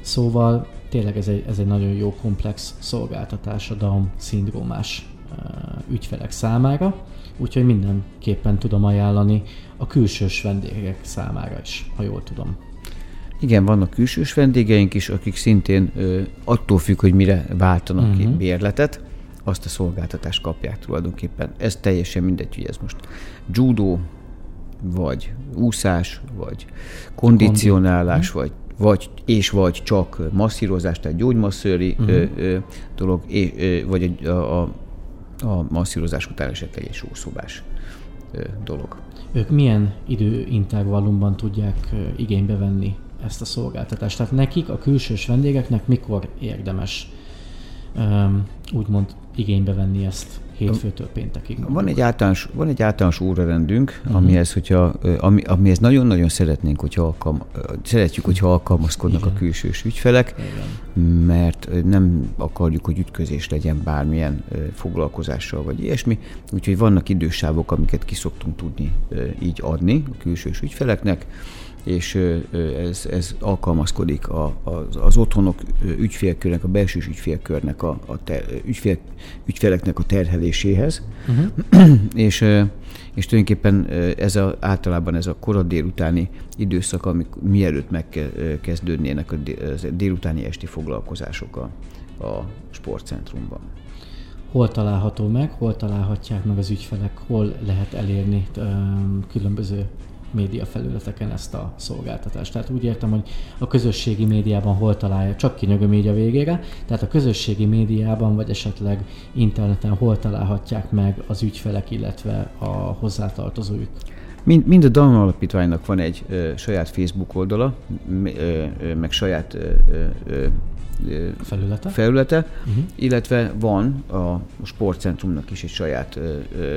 Szóval tényleg ez egy, ez egy nagyon jó komplex szolgáltatás a Down szindrómás ügyfelek számára, úgyhogy mindenképpen tudom ajánlani a külsős vendégek számára is, ha jól tudom. Igen, vannak külsős vendégeink is, akik szintén ö, attól függ, hogy mire váltanak uh-huh. ki Mhm. bérletet, azt a szolgáltatást kapják tulajdonképpen. Ez teljesen mindegy, hogy ez most judo, vagy úszás, vagy kondicionálás, Mhm. vagy vagy, és vagy csak masszírozás, tehát gyógymasszőri uh-huh. ö, ö, dolog, és, ö, vagy a, a, a masszírozás után esetleg egy sószobás dolog. Ők milyen időintervallumban tudják igénybe venni ezt a szolgáltatást? Tehát nekik, a külsős vendégeknek mikor érdemes úgymond igénybe venni ezt hétfőtől péntekig? Van egy általános, van egy általános órarendünk, Mhm. uh-huh. amihez, hogyha, ami, amihez nagyon-nagyon szeretnénk, hogyha alkalma, ö, szeretjük, hogyha alkalmazkodnak Igen. a külsős ügyfelek, Igen. mert nem akarjuk, hogy ütközés legyen bármilyen foglalkozással vagy ilyesmi, úgyhogy vannak idősávok, amiket ki szoktunk tudni így adni a külsős ügyfeleknek, és ez, ez alkalmazkodik a, az, az otthonok ügyfélkörnek, a belső ügyfélkörnek, a, a ter, ügyfél, ügyfeleknek a terheléséhez, Uh-huh. és, és tulajdonképpen ez a, általában ez a korad délutáni időszak, amik, mielőtt megkezdődnének a délutáni esti foglalkozások a, a sportcentrumban. Hol található meg, hol találhatják meg az ügyfelek, hol lehet elérni különböző média felületeken ezt a szolgáltatást. Tehát úgy értem, hogy a közösségi médiában hol találja, csak kinyög a média végére, tehát a közösségi médiában, vagy esetleg interneten hol találhatják meg az ügyfelek, illetve a hozzátartozóik. Mind, mind a Danon Alapítványnak van egy ö, saját Facebook oldala, ö, ö, meg saját ö, ö, ö, Felülete? felülete, Uh-huh. illetve van a sportcentrumnak is egy saját ö, ö,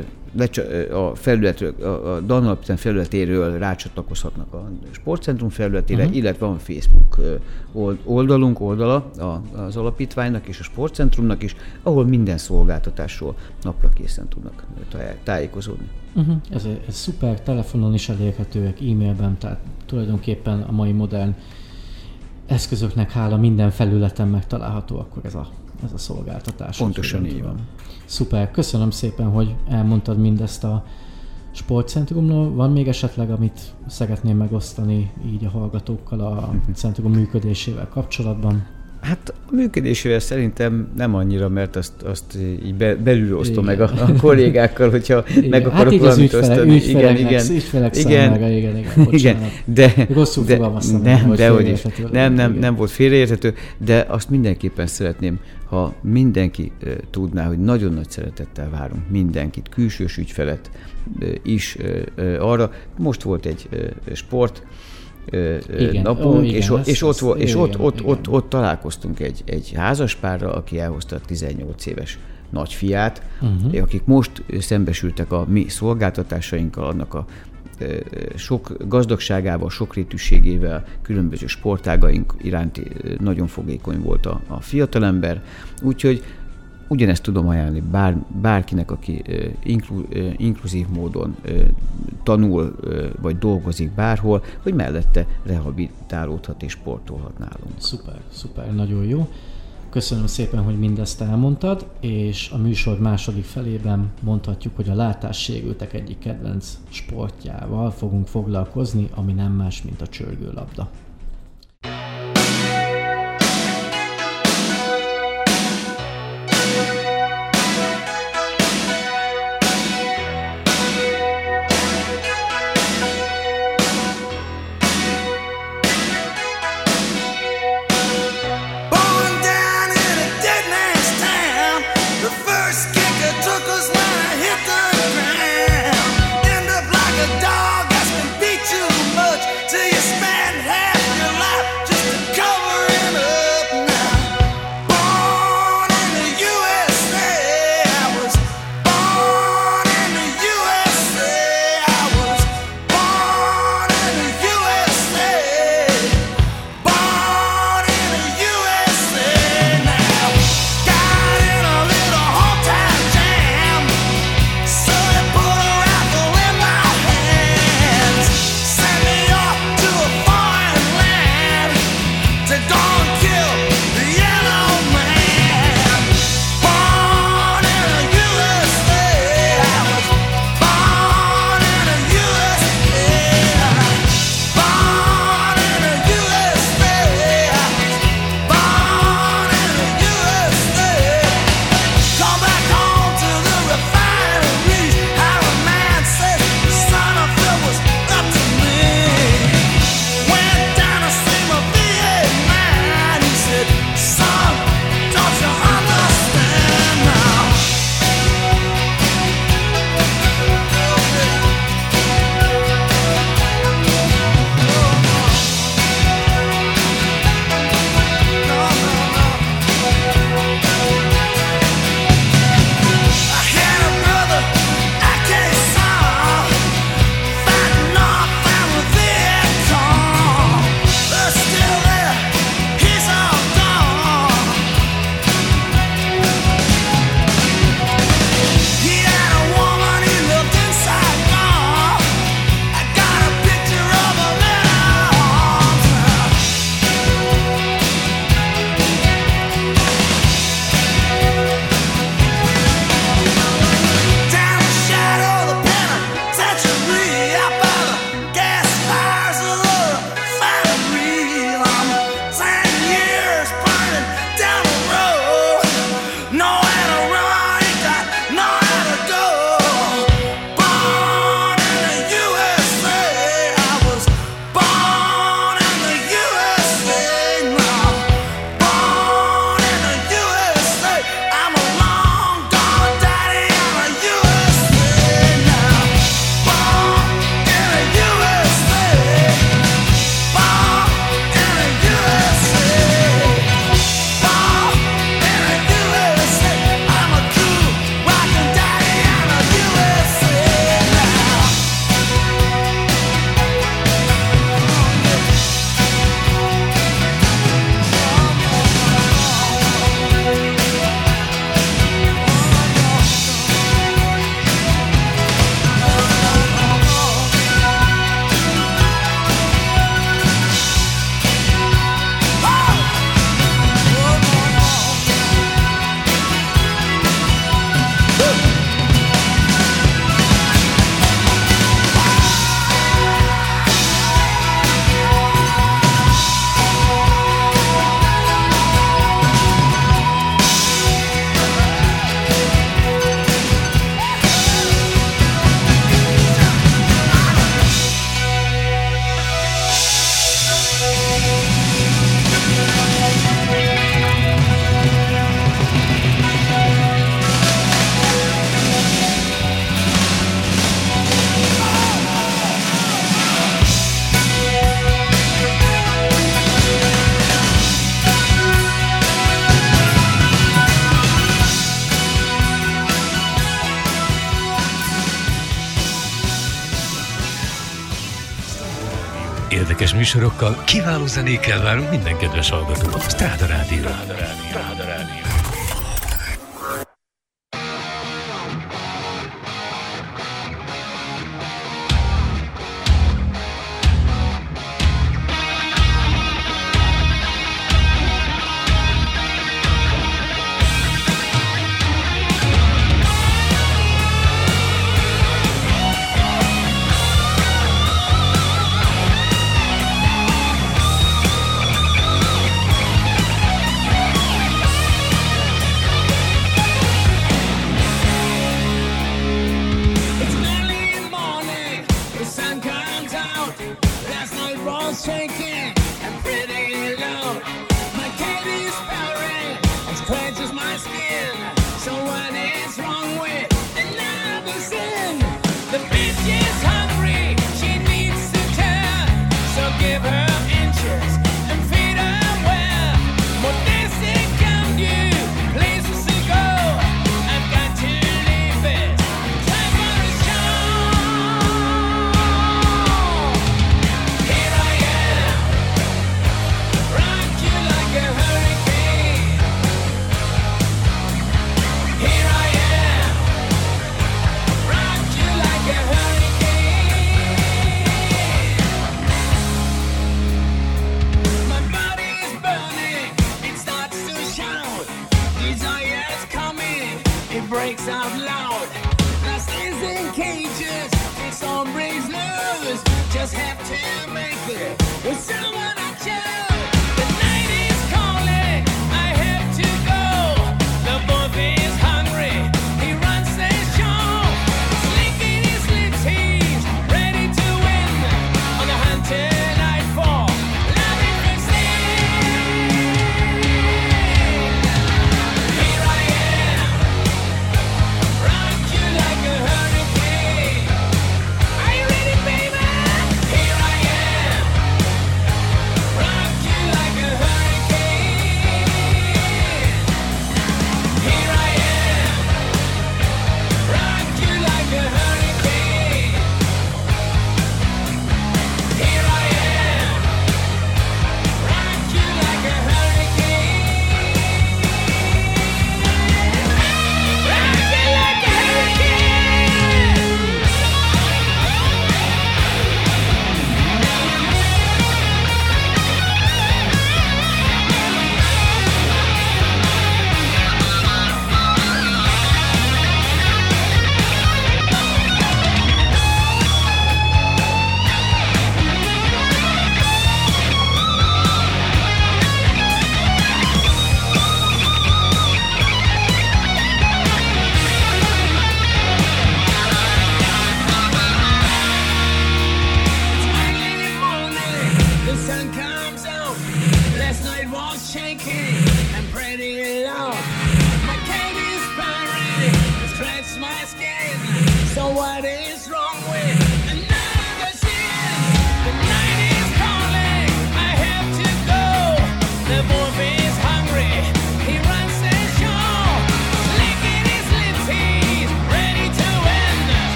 a felületről, a, a Dan Alapítvány felületéről rácsatlakozhatnak a sportcentrum felületére, uh-huh. illetve van Facebook oldalunk, oldala az alapítványnak és a sportcentrumnak is, ahol minden szolgáltatásról napra készen tudnak tájékozódni. Uh-huh. Ez, ez szuper, telefonon is elérhetőek, e-mailben, tehát tulajdonképpen a mai modern eszközöknek hála minden felületen megtalálható akkor ez a, ez a szolgáltatás. Pontosan így van. tudom. Szuper, köszönöm szépen, hogy elmondtad mindezt a sportcentrumról. Van még esetleg, amit szeretném megosztani így a hallgatókkal a centrum működésével kapcsolatban? Hát a működésével szerintem nem annyira, mert azt, azt így be, belül osztom Igen. meg a, a kollégákkal, hogyha Igen, meg hát akarok így az valamit ügyfele, osztani. ügyfeleknek, ügyfelek számára, igen, igen, bocsánat. igen, de, Rosszul de, fogalmaztam nem, de hogy is. Nem, nem, igen. nem volt félreérthető, de azt mindenképpen szeretném, ha mindenki tudná, hogy nagyon nagy szeretettel várunk mindenkit, külsős ügyfelet is arra. Most volt egy sport Igen. napunk, Ó, igen, és, o- ezt- és, ott, ezt- és igen, ott, ott, igen. ott, ott találkoztunk egy, egy házaspárral, aki elhozta a 18 éves nagyfiát, uh-huh. akik most szembesültek a mi szolgáltatásainkkal, annak a sok gazdagságával, sokrétűségével, különböző sportágaink iránti nagyon fogékony volt a, a fiatalember. Úgyhogy ugyanezt tudom ajánlani bár, bárkinek, aki inklu, inkluzív módon tanul vagy dolgozik bárhol, hogy mellette rehabilitálódhat és sportolhat nálunk. Szuper, szuper, nagyon jó. Köszönöm szépen, hogy mindezt elmondtad, és a műsor második felében mondhatjuk, hogy a látássérültek egyik kedvenc sportjával fogunk foglalkozni, ami nem más, mint a csörgőlabda. műsorokkal, kiváló zenékkel várunk minden kedves hallgatót. Stráda Rádió. Stráda Rádió. Stráda Rádió.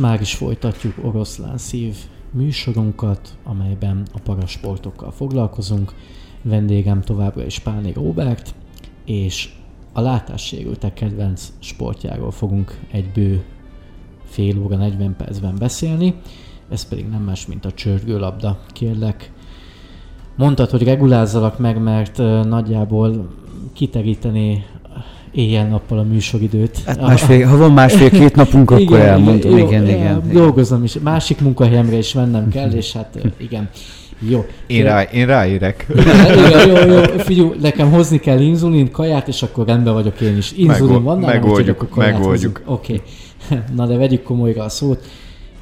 már is folytatjuk oroszlán szív műsorunkat, amelyben a parasportokkal foglalkozunk. Vendégem továbbra is Páni Róbert, és a látássérültek kedvenc sportjáról fogunk egy bő fél óra, 40 percben beszélni. Ez pedig nem más, mint a csörgőlabda. Kérlek, mondtad, hogy regulázzalak meg, mert nagyjából kiteríteni éjjel-nappal a műsoridőt. Hát másfél, ha van másfél-két napunk, akkor elmondom. jó, Igen, igen. igen. Dolgozom is, másik munkahelyemre is mennem kell, és hát igen. Jó. Én, rá, én ráérek. Igen, jó, jó, figyelj, nekem hozni kell inzulin, kaját, és akkor rendben vagyok én is. Inzulin Megol- van nálam, megoldjuk, akkor kaját megoldjuk. Oké. Na de vegyük komolyra a szót.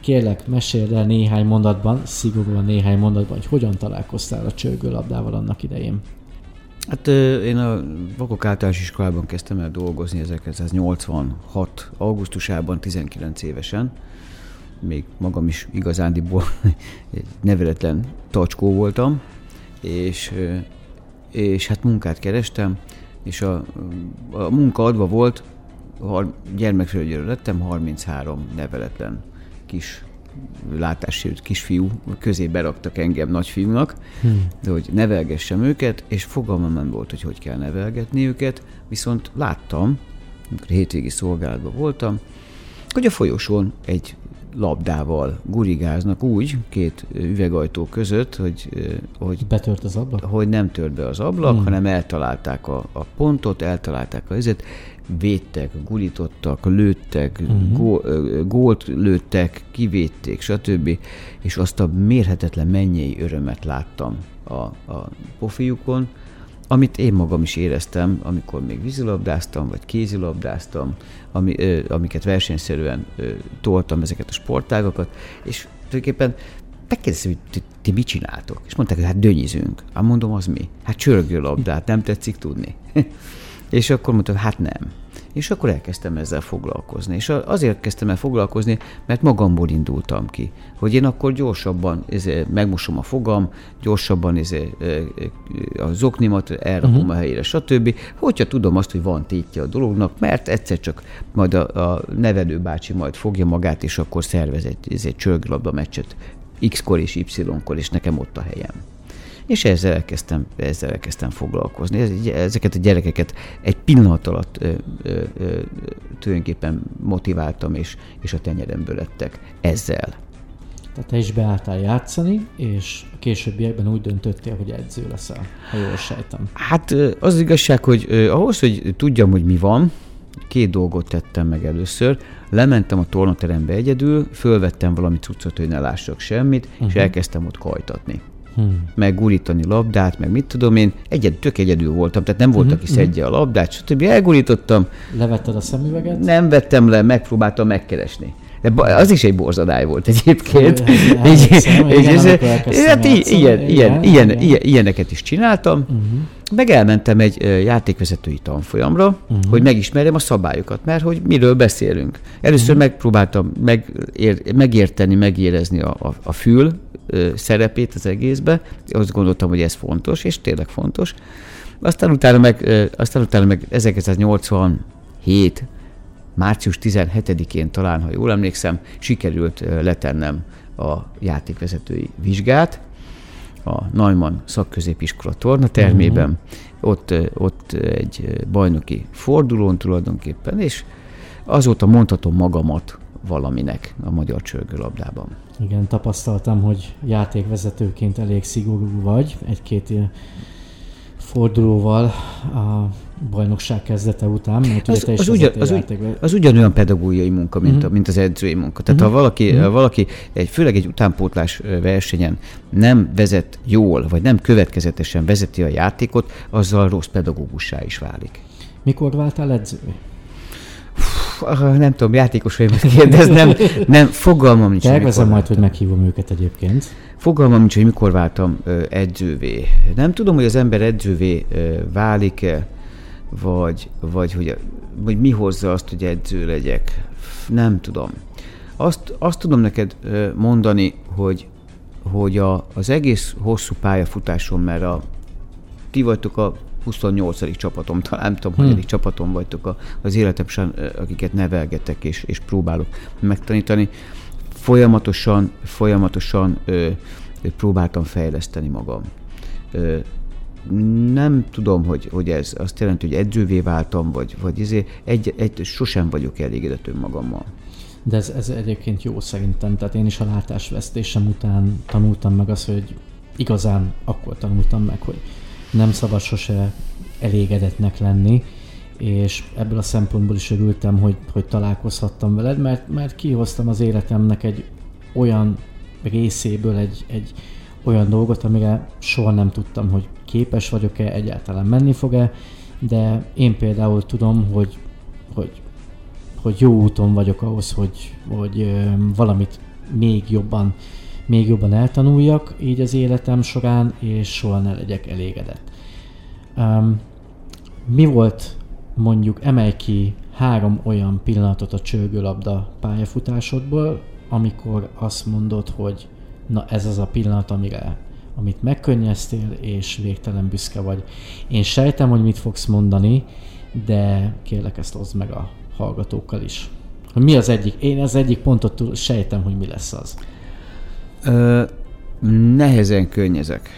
Kérlek, meséld el néhány mondatban, szigorúan néhány mondatban, hogy hogyan találkoztál a csörgőlabdával annak idején. Hát én a Vakok általános iskolában kezdtem el dolgozni 1986. augusztusában, 19 évesen. Még magam is igazándiból egy neveletlen tacskó voltam, és, és hát munkát kerestem, és a, a munka adva volt, gyermekfelügyelő lettem, 33 neveletlen kis látássérült kisfiú közé beraktak engem nagyfiúnak, hmm. de hogy nevelgessem őket, és fogalmam nem volt, hogy hogy kell nevelgetni őket, viszont láttam, amikor hétvégi szolgálatban voltam, hogy a folyosón egy labdával gurigáznak úgy, két üvegajtó között, hogy, hogy Betört az ablak? hogy nem tört be az ablak, hmm. hanem eltalálták a, a pontot, eltalálták a izet, védtek, gulítottak, lőttek, uh-huh. gól, ö, gólt lőttek, kivédték, stb. És azt a mérhetetlen mennyei örömet láttam a, a pofiukon, amit én magam is éreztem, amikor még vízilabdáztam, vagy kézilabdáztam, ami, ö, amiket versenyszerűen ö, toltam ezeket a sportágokat, és tulajdonképpen megkérdeztem, hogy ti, ti mit csináltok? És mondták, hogy hát dönyizünk. Hát mondom, az mi? Hát csörgőlabdát, nem tetszik tudni? és akkor mondtam, hát nem. És akkor elkezdtem ezzel foglalkozni. És azért kezdtem el foglalkozni, mert magamból indultam ki. Hogy én akkor gyorsabban ezé, megmosom a fogam, gyorsabban ezé, ö, ö, a zoknimat elrakom uh-huh. a helyére, stb. Hogyha tudom azt, hogy van tétje a dolognak, mert egyszer csak majd a, a nevelő bácsi majd fogja magát, és akkor szervez egy, egy csörglabda meccset X-kor és Y-kor, és nekem ott a helyem. És ezzel elkezdtem, ezzel elkezdtem foglalkozni. Ez, ezeket a gyerekeket egy pillanat alatt ö, ö, ö, tulajdonképpen motiváltam, és, és a tenyeremből lettek ezzel. Tehát te is beálltál játszani, és a későbbiekben úgy döntöttél, hogy edző leszel, ha jól sejtem. Hát az, az igazság, hogy ahhoz, hogy tudjam, hogy mi van, két dolgot tettem meg először. Lementem a tornaterembe egyedül, fölvettem valami cuccot, hogy ne lássak semmit, uh-huh. és elkezdtem ott kajtatni. Hmm. meg gurítani labdát, meg mit tudom én, egyed, tök egyedül voltam, tehát nem volt, aki szedje a labdát, stb. Elgurítottam, Levetted a szemüveget? nem vettem le, megpróbáltam megkeresni. De az is egy borzadály volt egyébként. Ilyeneket is csináltam. Uh-huh. Meg elmentem egy játékvezetői tanfolyamra, uh-huh. hogy megismerjem a szabályokat, mert hogy miről beszélünk. Először uh-huh. megpróbáltam megér, megérteni, megérezni a, a, a fül szerepét az egészbe. Azt gondoltam, hogy ez fontos, és tényleg fontos. Aztán utána meg, aztán utána meg 1987 március 17-én talán, ha jól emlékszem, sikerült letennem a játékvezetői vizsgát a Neumann szakközépiskola tornatermében. Mhm. Uh-huh. Ott, ö, ott ö, egy bajnoki fordulón tulajdonképpen, és azóta mondhatom magamat valaminek a magyar csörgőlabdában. Igen, tapasztaltam, hogy játékvezetőként elég szigorú vagy. Egy-két fordulóval a bajnokság kezdete után, mert ugye Az, is az, ugyan, az, ugy, játékve- az ugyanolyan pedagógiai munka, mint, Mhm. a, mint az edzői munka. Tehát ha valaki, ha valaki egy, főleg egy utánpótlás versenyen nem vezet jól, vagy nem következetesen vezeti a játékot, azzal rossz pedagógussá is válik. Mikor váltál edzővé? Nem tudom, játékos vagy most kérdez, nem, nem, fogalmam nincs. Tervezem majd, hogy meghívom őket egyébként. Fogalmam nincs, hogy mikor váltam edzővé. Nem tudom, hogy az ember edzővé válik-e, vagy, vagy hogy, vagy mi hozza azt, hogy edző legyek. Nem tudom. Azt, azt tudom neked mondani, hogy, hogy a, az egész hosszú pályafutáson, mert a, ti vagytok a 28. csapatom, talán nem tudom, hanyadik csapatom vagytok a, az életem akiket nevelgetek és, és próbálok megtanítani. Folyamatosan, folyamatosan ö, próbáltam fejleszteni magam. Ö, nem tudom, hogy, hogy ez azt jelenti, hogy edzővé váltam, vagy, vagy izé, egy, egy, sosem vagyok elégedett önmagammal. De ez, ez egyébként jó szerintem. Tehát én is a látásvesztésem után tanultam meg azt, hogy igazán akkor tanultam meg, hogy nem szabad sose elégedetnek lenni, és ebből a szempontból is örültem, hogy, hogy találkozhattam veled, mert, mert kihoztam az életemnek egy olyan részéből egy, egy olyan dolgot, amire soha nem tudtam, hogy képes vagyok-e, egyáltalán menni fog-e, de én például tudom, hogy, hogy, hogy jó úton vagyok ahhoz, hogy, hogy valamit még jobban, még jobban eltanuljak így az életem során, és soha ne legyek elégedett. Um, mi volt mondjuk, emelj ki három olyan pillanatot a csörgőlabda pályafutásodból, amikor azt mondod, hogy na ez az a pillanat, amire, amit megkönnyeztél, és végtelen büszke vagy. Én sejtem, hogy mit fogsz mondani, de kérlek ezt hozd meg a hallgatókkal is. Mi az egyik? Én az egyik pontot túl sejtem, hogy mi lesz az. Ö, nehezen könnyezek.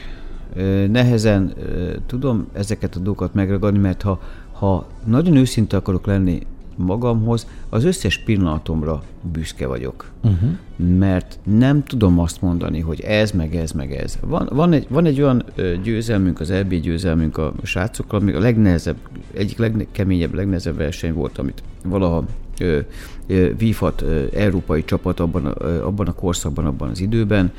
Ö, nehezen ö, tudom ezeket a dolgokat megragadni, mert ha, ha nagyon őszinte akarok lenni magamhoz, az összes pillanatomra büszke vagyok. Uh-huh. Mert nem tudom azt mondani, hogy ez, meg ez, meg ez. Van, van, egy, van egy olyan győzelmünk, az EB győzelmünk a srácokkal, ami a legnehezebb, egyik legkeményebb, legnehezebb verseny volt, amit valaha vívhat európai csapat abban a, abban a korszakban, abban az időben,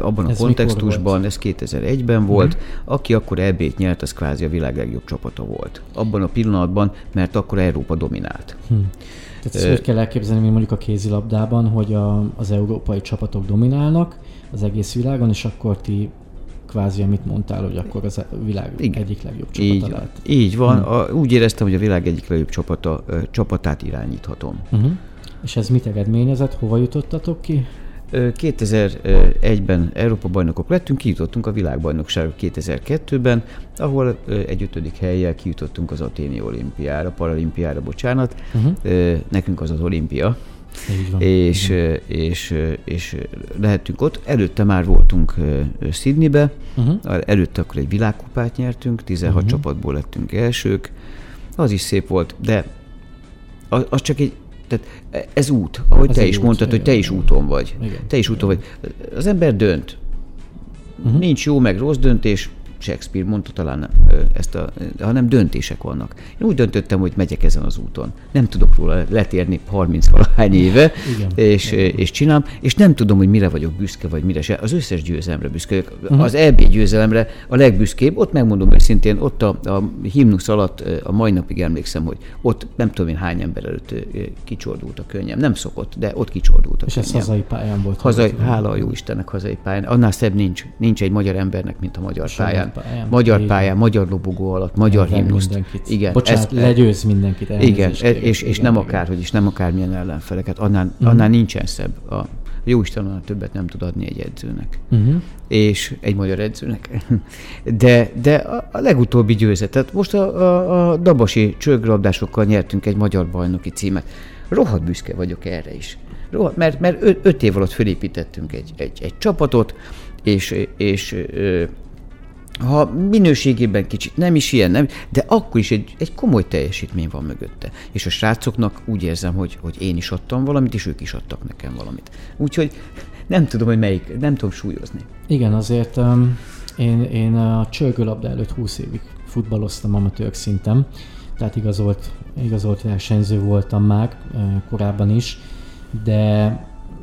abban a Ez kontextusban, mikor volt? ez 2001-ben volt, uh-huh. aki akkor EB-t nyert, az kvázi a világ legjobb csapata volt. Abban a pillanatban, mert akkor Európa dominált. Tehát ezt úgy kell elképzelni, mint mondjuk a kézilabdában, hogy a, az európai csapatok dominálnak az egész világon, és akkor ti kvázi, amit mondtál, hogy akkor az a világ Igen. Egyik legjobb csapata Így van. lehet. Így van. A, úgy éreztem, hogy a világ egyik legjobb csapata, ö, csapatát irányíthatom. Uh-huh. És ez mit eredményezett? Hova jutottatok ki? Ö, 2001-ben Európa bajnokok lettünk, kijutottunk a világbajnokságra 2002-ben, ahol egy ötödik helyjel kijutottunk az aténi olimpiára, paralimpiára, bocsánat. Uh-huh. Nekünk az az olimpia. És, és, és lehettünk ott. Előtte már voltunk Sydneybe, Uh-huh. előtte akkor egy világkupát nyertünk, 16 Mhm. uh-huh. csapatból lettünk elsők. Az is szép volt, de az, az csak egy, tehát ez út, ahogy Ez te is út, mondtad, hogy te igen, is igen. úton vagy. Igen, Te is úton vagy. Az ember dönt. Uh-huh. Nincs jó meg rossz döntés, Shakespeare mondta talán ezt a, hanem döntések vannak. Én úgy döntöttem, hogy megyek ezen az úton. Nem tudok róla letérni 30 valahány éve, Igen. és, és csinálom, és nem tudom, hogy mire vagyok büszke, vagy mire se. Az összes győzelemre büszke vagyok. Uh-huh. Az EB győzelemre a legbüszkébb, ott megmondom őszintén, ott a, a himnusz alatt a mai napig emlékszem, hogy ott nem tudom én hány ember előtt kicsordult a könnyem. Nem szokott, de ott kicsordult a És ez könnyem. hazai pályán volt. Hazai, hála a jó Istennek hazai pályán. Annál szebb nincs. Nincs egy magyar embernek, mint a magyar Saját pályán. Pályán. Magyar Igen. pályán, magyar lobogó alatt, magyar himnuszt. mindenkit. Igen, Bocsánat, ez- legyőz mindenkit. igen, elnézést e- kérek. és, és nem akárhogy is, nem akármilyen ellenfeleket. Annál, Mhm. annál nincsen szebb. A jó Isten annál többet nem tud adni egy edzőnek. Uh-huh. És egy magyar edzőnek. De, de a, a legutóbbi győzet. Tehát most a, a, a dabasi csőgrabdásokkal nyertünk egy magyar bajnoki címet. Rohadt büszke vagyok erre is. Rohadt, mert, mert öt, öt év alatt fölépítettünk egy, egy, egy csapatot, és, és ha minőségében kicsit nem is ilyen, nem, de akkor is egy, egy komoly teljesítmény van mögötte. És a srácoknak úgy érzem, hogy, hogy én is adtam valamit, és ők is adtak nekem valamit. Úgyhogy nem tudom, hogy melyik, nem tudom súlyozni. Igen, azért um, én, én a csörgőlabda előtt 20 évig futballoztam amatőr szinten, tehát igazolt, igazolt versenyző voltam már uh, korábban is, de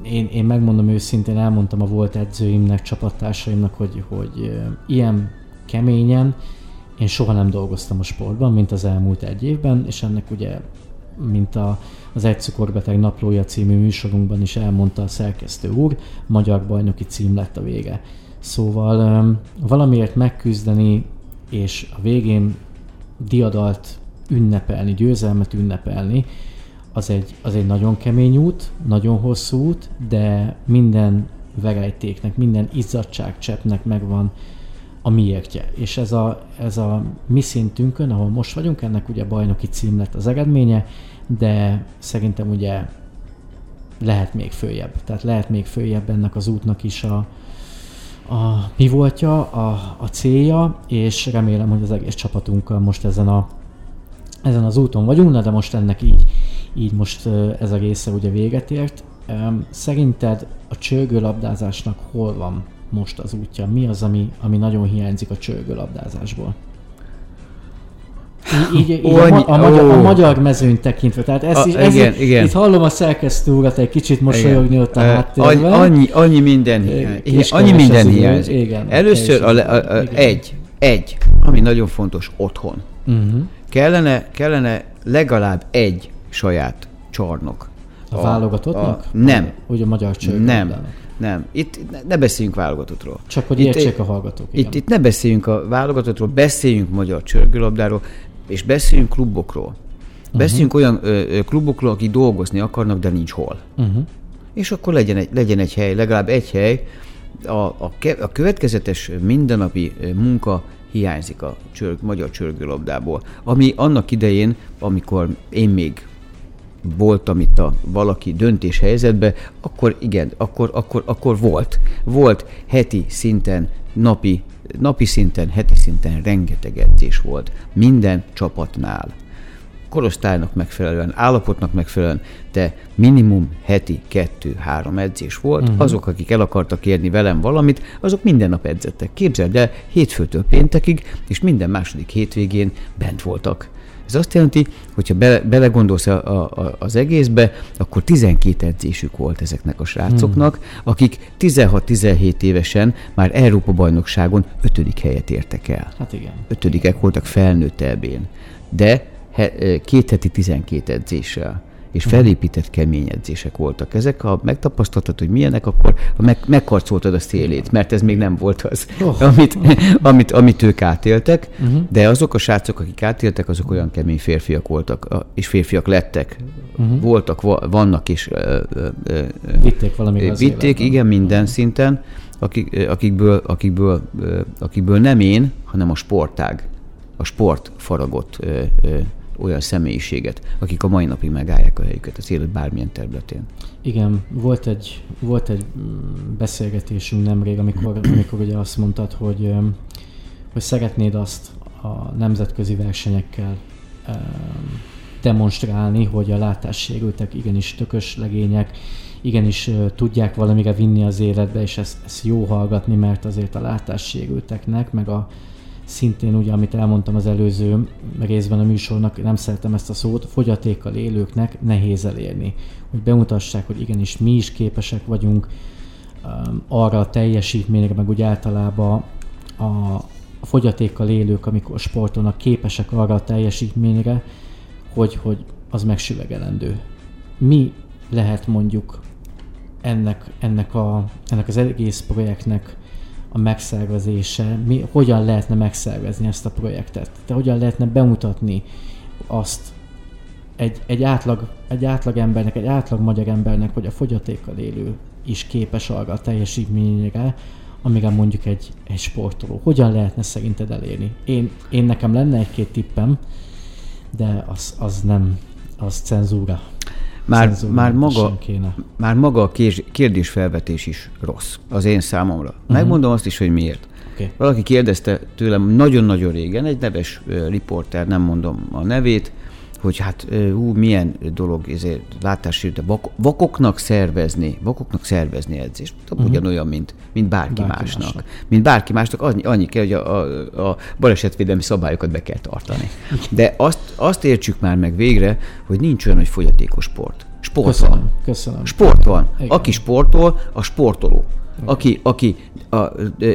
én, én megmondom őszintén, elmondtam a volt edzőimnek, csapattársaimnak, hogy, hogy uh, ilyen keményen én soha nem dolgoztam a sportban, mint az elmúlt egy évben, és ennek ugye, mint a, az Egy cukorbeteg naplója című műsorunkban is elmondta a szerkesztő úr, magyar bajnoki cím lett a vége. Szóval valamiért megküzdeni, és a végén diadalt ünnepelni, győzelmet ünnepelni, az egy, az egy nagyon kemény út, nagyon hosszú út, de minden verejtéknek, minden izzadságcseppnek megvan a miértje. És ez a, ez a mi szintünkön, ahol most vagyunk, ennek ugye bajnoki cím lett az eredménye, de szerintem ugye lehet még följebb. Tehát lehet még följebb ennek az útnak is a, a mi voltja, a, a célja, és remélem, hogy az egész csapatunkkal most ezen a ezen az úton vagyunk, de most ennek így, így most ez a része ugye véget ért. Szerinted a csörgőlabdázásnak hol van most az útja? Mi az, ami, ami nagyon hiányzik a csörgőlabdázásból? Így, így, így Ó, a, a, magyar, a ó. magyar mezőnyt tekintve. Tehát ez, A- is, ez igen, igen. Itt hallom a szerkesztő urat egy kicsit mosolyogni ott a háttérben. annyi, annyi, annyi minden hiány, Kis igen, annyi minden hiányzik. igen, Először a, a, a, teljesen. egy, egy, ami nagyon fontos, otthon. Uh-huh. Kellene, kellene legalább egy saját csarnok. A, válogatottnak? A, nem, Vagy a magyar csörgő nem, nem. Itt ne, beszéljünk válogatottról. Csak hogy Itt- értsék a hallgatók. igen. Itt, itt ne beszéljünk a válogatottról, beszéljünk magyar csörgőlabdáról, és beszéljünk klubokról. Mhm. Beszéljünk olyan ö, klubokról, akik dolgozni akarnak, de nincs hol. Uh-huh. És akkor legyen egy, legyen egy hely, legalább egy hely, a, a, ke- a következetes mindennapi munka hiányzik a csörg, magyar csörgőlabdából. Ami annak idején, amikor én még voltam itt a valaki döntés helyzetben, akkor igen, akkor, akkor, akkor volt. Volt heti szinten, napi, napi szinten, heti szinten rengeteg edzés volt. Minden csapatnál korosztálynak megfelelően, állapotnak megfelelően, de minimum heti kettő-három edzés volt. Uh-huh. Azok, akik el akartak érni velem valamit, azok minden nap edzettek. Képzeld el, hétfőtől péntekig, és minden második hétvégén bent voltak. Ez azt jelenti, hogyha bele, belegondolsz a, a, az egészbe, akkor 12 edzésük volt ezeknek a srácoknak, akik 16-17 évesen már Európa-bajnokságon ötödik helyet értek el. Hát igen. ötödikek voltak felnőtt elbén, de he, ö, két heti 12 edzéssel és felépített kemény edzések voltak. Ezek, ha megtapasztaltad, hogy milyenek, akkor meg, megkarcoltad a szélét, mert ez még nem volt az, Oh. amit, amit, amit ők átéltek, uh-huh. de azok a srácok, akik átéltek, azok olyan kemény férfiak voltak, és férfiak lettek. Uh-huh. Voltak, va- vannak is ö, ö, Vitték valami az Vitték, életben. igen, minden szinten, akik, akikből, akikből, akikből nem én, hanem a sportág, a sport faragott olyan személyiséget, akik a mai napig megállják a helyüket az élet bármilyen területén. Igen, volt egy, volt egy mm, beszélgetésünk nemrég, amikor, amikor ugye azt mondtad, hogy, öm, hogy szeretnéd azt a nemzetközi versenyekkel öm, demonstrálni, hogy a látássérültek igenis tökös legények, igenis ö, tudják valamire vinni az életbe, és ezt, ezt jó hallgatni, mert azért a látássérülteknek, meg a szintén ugye, amit elmondtam az előző részben a műsornak, nem szeretem ezt a szót, fogyatékkal élőknek nehéz elérni. Hogy bemutassák, hogy igenis mi is képesek vagyunk um, arra a teljesítményre, meg úgy általában a, a fogyatékkal élők, amikor sportolnak, képesek arra a teljesítményre, hogy, hogy az megsüvegelendő. Mi lehet mondjuk ennek, ennek, a, ennek az egész projektnek a megszervezése, mi, hogyan lehetne megszervezni ezt a projektet? Te hogyan lehetne bemutatni azt egy, egy, átlag, egy átlag embernek, egy átlag magyar embernek, hogy a fogyatékkal élő is képes arra a teljesítményre, amire mondjuk egy, egy sportoló. Hogyan lehetne szerinted elérni? Én, én nekem lenne egy-két tippem, de az, az nem, az cenzúra. Már, már, maga, kéne. már maga a kérdésfelvetés is rossz az én számomra. Megmondom azt is, hogy miért. Oké. Valaki kérdezte tőlem nagyon-nagyon régen, egy neves riporter, nem mondom a nevét, hogy hát ö, ú, milyen dolog ezért látássérült, vak, vakoknak szervezni, vakoknak szervezni edzést. Uh-huh. Ugyanolyan, mint, mint bárki, Bárki másnak. másnak. Mint bárki másnak, annyi, annyi kell, hogy a, a, a balesetvédelmi szabályokat be kell tartani. De azt, azt értsük már meg végre, hogy nincs olyan, hogy fogyatékos sport. Sport van. Köszönöm, köszönöm. Sport van. Igen. Aki sportol, a sportoló. Aki, aki a,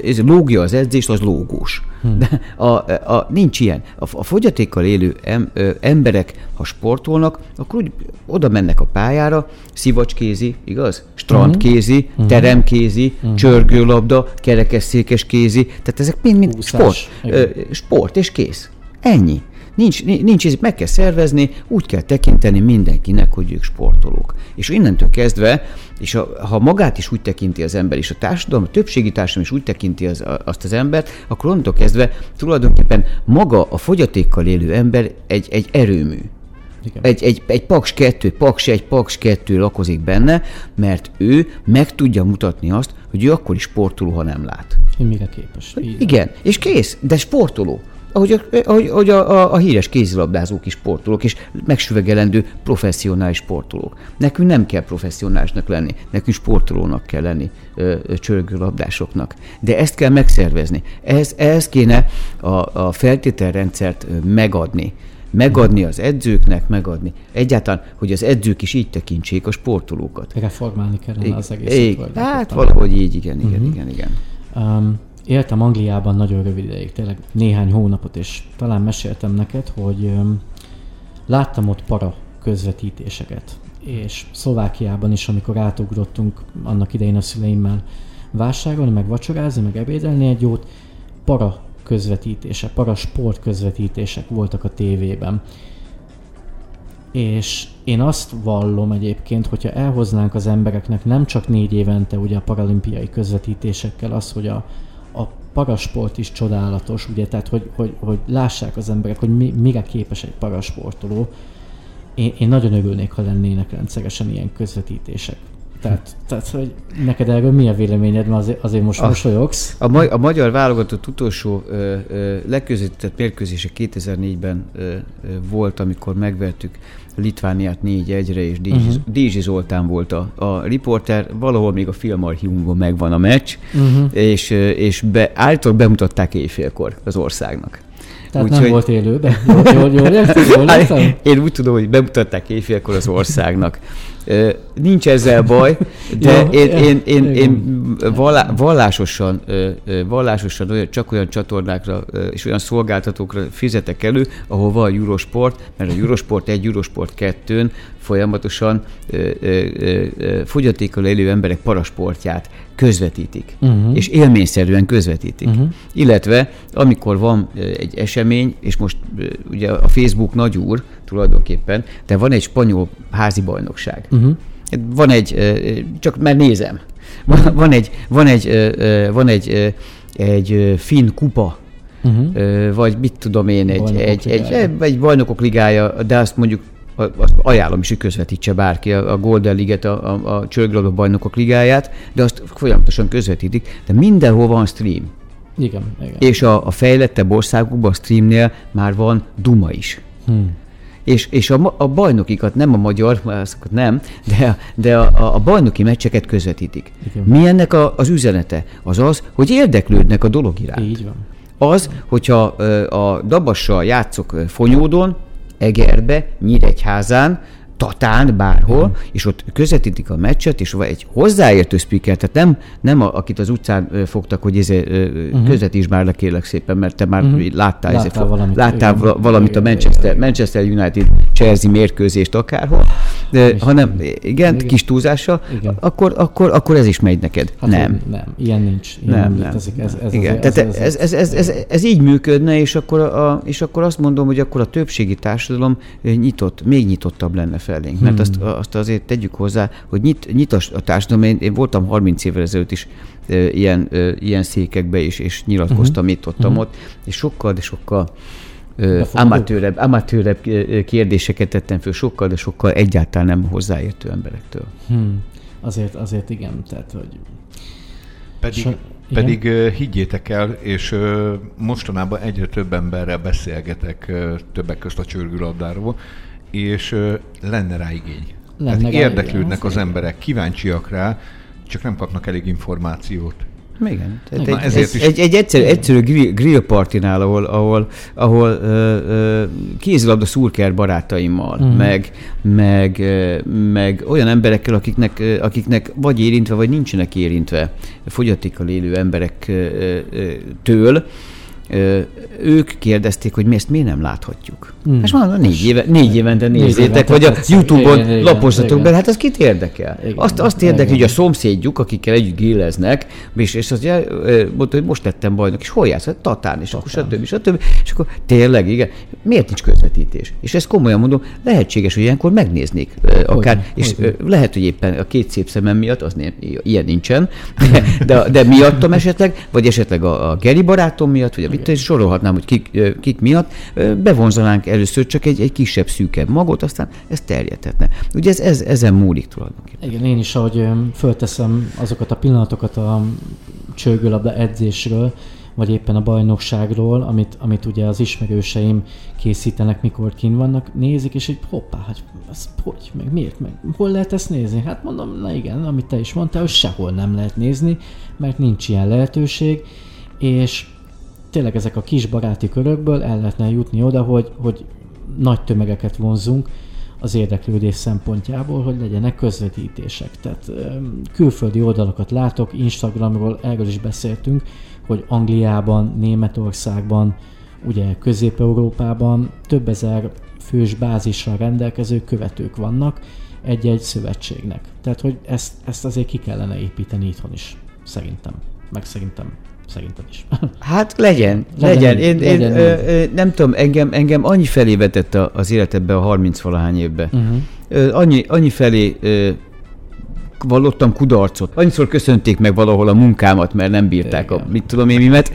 ez lógja az edzést, az lógós. Hm. De a, a, nincs ilyen. A, a fogyatékkal élő em, ö, emberek, ha sportolnak, akkor úgy oda mennek a pályára, szivacskézi, igaz? Strandkézi, Hm. teremkézi, csörgőlabda, kerekesszékes kézi, tehát ezek mind-mind sport. Ö, sport, és kész. Ennyi. Nincs, nincs, ez- meg kell szervezni, úgy kell tekinteni mindenkinek, hogy ők sportolók. És innentől kezdve, és a, ha magát is úgy tekinti az ember, és a társadalom, a többségi társadalom is úgy tekinti az, azt az embert, akkor onnantól kezdve tulajdonképpen maga a fogyatékkal élő ember egy, egy erőmű. Igen. Egy, egy, egy paks kettő, paks egy, paks kettő lakozik benne, mert ő meg tudja mutatni azt, hogy ő akkor is sportoló, ha nem lát. Hogy mire képes. Van. Igen, és kész, de sportoló. Ahogy, a, ahogy, ahogy a, a, a híres kézilabdázók is sportolók, és megsüvegelendő professzionális sportolók. Nekünk nem kell professzionálisnak lenni, nekünk sportolónak kell lenni, csörgőlabdásoknak. De ezt kell megszervezni. Ehhez, ehhez kéne a, a feltételrendszert megadni megadni az edzőknek, megadni. Egyáltalán, hogy az edzők is így tekintsék a sportolókat. Reformálni kellene az egészet. Igen, hát valahogy így, igen, igen, Mhm. igen, igen. Um, éltem Angliában nagyon rövid ideig, tényleg néhány hónapot, és talán meséltem neked, hogy láttam ott para közvetítéseket. És Szlovákiában is, amikor átugrottunk annak idején a szüleimmel vásárolni, meg vacsorázni, meg ebédelni egy jót, para közvetítése, para sport közvetítések voltak a tévében. És én azt vallom egyébként, hogyha elhoznánk az embereknek nem csak négy évente ugye a paralimpiai közvetítésekkel az, hogy a, a parasport is csodálatos, ugye, tehát hogy, hogy, hogy lássák az emberek, hogy mi, mire képes egy parasportoló. Én, én nagyon örülnék, ha lennének rendszeresen ilyen közvetítések. Tehát, tehát hogy neked erről mi a véleményed, mert azért, azért most Ah. mosolyogsz. A, ma- a magyar válogatott utolsó ö, ö, legközvetített mérkőzése 2004-ben ö, ö, volt, amikor megvertük Litvániát 4-1-re, és Dézsi, Mhm. uh-huh. Dézsi Zoltán volt a, a riporter, valahol még a filmarchívumban megvan a meccs, Uh-huh. és, és be, állítólag bemutatták éjfélkor az országnak. Tehát Úgyhogy- nem volt élőben? Jól, jól, jól értem? Jól értem? Én úgy tudom, hogy bemutatták éjfélkor az országnak. Nincs ezzel baj, de Jó, én, én, én, én vallá- vallásosan, vallásosan olyan, csak olyan csatornákra és olyan szolgáltatókra fizetek elő, ahol van Eurosport, mert a Eurosport egy Eurosport kettőn folyamatosan fogyatékkal élő emberek parasportját közvetítik. Mhm. És élményszerűen közvetítik. Mhm. Illetve amikor van egy esemény, és most ugye a Facebook nagy úr tulajdonképpen, de van egy spanyol házi bajnokság. Uh-huh. Van egy, csak mert nézem, van, egy, van egy, van egy, egy finn kupa, Uh-huh. vagy mit tudom én, egy, Bajnokok egy, egy, ligája. egy bajnokok ligája, de azt mondjuk azt ajánlom is, hogy közvetítse bárki a a Golden League-et, a, a, a csörglabda bajnokok ligáját, de azt folyamatosan közvetítik, de mindenhol van stream. Igen, igen. És a, a fejlettebb országokban a streamnél már van Duma is. Hmm. És, és a, a bajnokikat, nem a magyar, azokat nem, de, de a, a, bajnoki meccseket közvetítik. Igen. Mi ennek a, az üzenete? Az az, hogy érdeklődnek a dolog iránt. Így van. Az, hogyha a Dabassal játszok Fonyódon, Egerbe, Nyíregyházán Tatán, bárhol, és ott közvetítik a meccset, és egy hozzáértő speaker, tehát nem, nem a, akit az utcán fogtak, hogy ez, uh-huh. közvetíts már le kérlek szépen, mert te már uh-huh. láttál, Láttál ezért, valamit, láttál igen. va- valamit a Igen, Manchester, igen. Manchester United Chelsea mérkőzést akárhol, de, És- hanem igen, igen. kis túlzással, Igen. akkor, akkor, akkor ez is megy neked. Hát nem. Nem, ilyen nincs. Ilyen Nem, nem, nem. létezik. Ez, ez Igen, azért- tehát ez, ez, ez, ez, ez így működne, és akkor, a, és akkor azt mondom, hogy akkor a többségi társadalom nyitott, még nyitottabb lenne felénk. Mert azt, azt azért tegyük hozzá, hogy nyit, nyit a, a társadalom. Én, én voltam 30 évvel ezelőtt is ö, ilyen, ö, ilyen székekbe is, és nyilatkoztam uh-huh. itt, ottam uh-huh. ott, és sokkal, de sokkal amatőrebb, amatőrebb kérdéseket tettem föl, sokkal, de sokkal egyáltalán nem hozzáértő emberektől. Hmm. Azért, azért igen, tehát hogy... Pedig, So- pedig higgyétek el, és mostanában egyre több emberrel beszélgetek többek közt a csörgőlabdáról, és lenne rá igény. Lenne Tehát rá érdeklődnek igény, az emberek, kíváncsiak rá, csak nem kapnak elég információt. Igen. Tehát Igen. egy, Ezért ez, is- egy, egy egyszerű, egyszerű grill, grill partinál, ahol, ahol, ahol ö, ö, kézilabda szurker barátaimmal, uh-huh. meg, meg, ö, meg olyan emberekkel, akiknek, ö, akiknek vagy érintve, vagy nincsenek érintve fogyatékkal élő emberektől, ők kérdezték, hogy mi ezt miért nem láthatjuk. Hmm. És mondom, négy, éve, négy évente nézzétek, vagy a. Youtube-on lapozzatok be, hát az kit érdekel? Igen, Azt, azt érdekli, hogy a szomszédjuk, akikkel együtt grilleznek, és, és az mondta, hogy most lettem bajnok, és hol játsz? Hát Tatán, és akkor stb. stb. És akkor tényleg, igen, miért nincs közvetítés? És ezt komolyan mondom, lehetséges, hogy ilyenkor megnéznék akár, Hogyne, és hogyne. ö, lehet, hogy éppen a két szép szemem miatt, az nem, ilyen nincsen, de, de, de miattam esetleg, vagy esetleg a, a Geri barátom miatt, vagy a Vita, és sorolhatnám, hogy kik, kik miatt, bevonzanánk először csak egy, egy kisebb, szűkebb magot, aztán ez terjedhetne. Ugye ez, ez ezen múlik tulajdonképpen. Igen, én is, ahogy fölteszem azokat a pillanatokat a csörgőlabda edzésről, vagy éppen a bajnokságról, amit, amit ugye az ismerőseim készítenek, mikor kin vannak, nézik, és így hoppá, hogy ez hogy, meg miért, meg hol lehet ezt nézni? Hát mondom, na igen, amit te is mondtál, hogy sehol nem lehet nézni, mert nincs ilyen lehetőség, és tényleg ezek a kis baráti körökből el lehetne jutni oda, hogy, hogy nagy tömegeket vonzunk az érdeklődés szempontjából, hogy legyenek közvetítések. Tehát külföldi oldalakat látok, Instagramról erről is beszéltünk, hogy Angliában, Németországban, ugye Közép-Európában több ezer fős bázissal rendelkező követők vannak egy-egy szövetségnek. Tehát, hogy ezt, ezt azért ki kellene építeni itthon is, szerintem. Meg szerintem, szerintem is. Hát legyen, Legyen legyen. Én, én legyen ö, ö, nem tudom, engem, engem annyi felé vetett az életedbe a 30 valahány évbe. uh-huh. Ö, annyi, annyi felé ö, vallottam kudarcot. Annyiszor köszönték meg valahol a munkámat, mert nem bírták a mit tudom én mimet.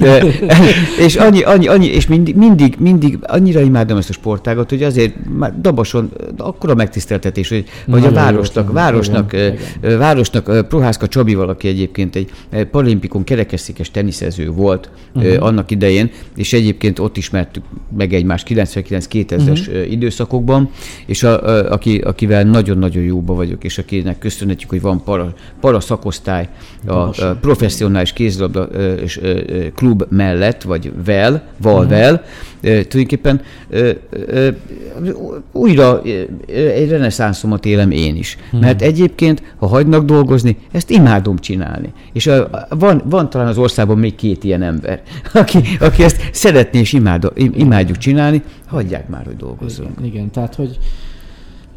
Ö, és annyi, annyi, annyi, és mindig, mindig, mindig annyira imádom ezt a sportágat, hogy azért már Dabason akkora megtiszteltetés, hogy, hogy a városnak, városnak, városnak ö, Prohászka Csabival, aki egyébként egy paralimpikon kerekesszékes teniszező volt uh-huh. Mhm. annak idején, és egyébként ott ismertük meg egymást 99-2000-es Mhm. uh-huh. időszakokban, és a, a, aki, akivel nagyon-nagyon jóba vagyok, és akinek köszönhetjük, hogy van para, para szakosztály a, a professzionális kézilabda és, klub mellett, vagy vel, Mhm. valvel, uh-huh. tulajdonképpen újra egy reneszánszomat élem én is. Mhm. Uh-huh. Mert egyébként, ha hagynak dolgozni, ezt imádom csinálni. És a, van, van talán az országban még két ilyen ember, aki, aki ezt szeretné és imád, imádjuk csinálni, hagyják már, hogy dolgozzon. Igen, igen, tehát hogy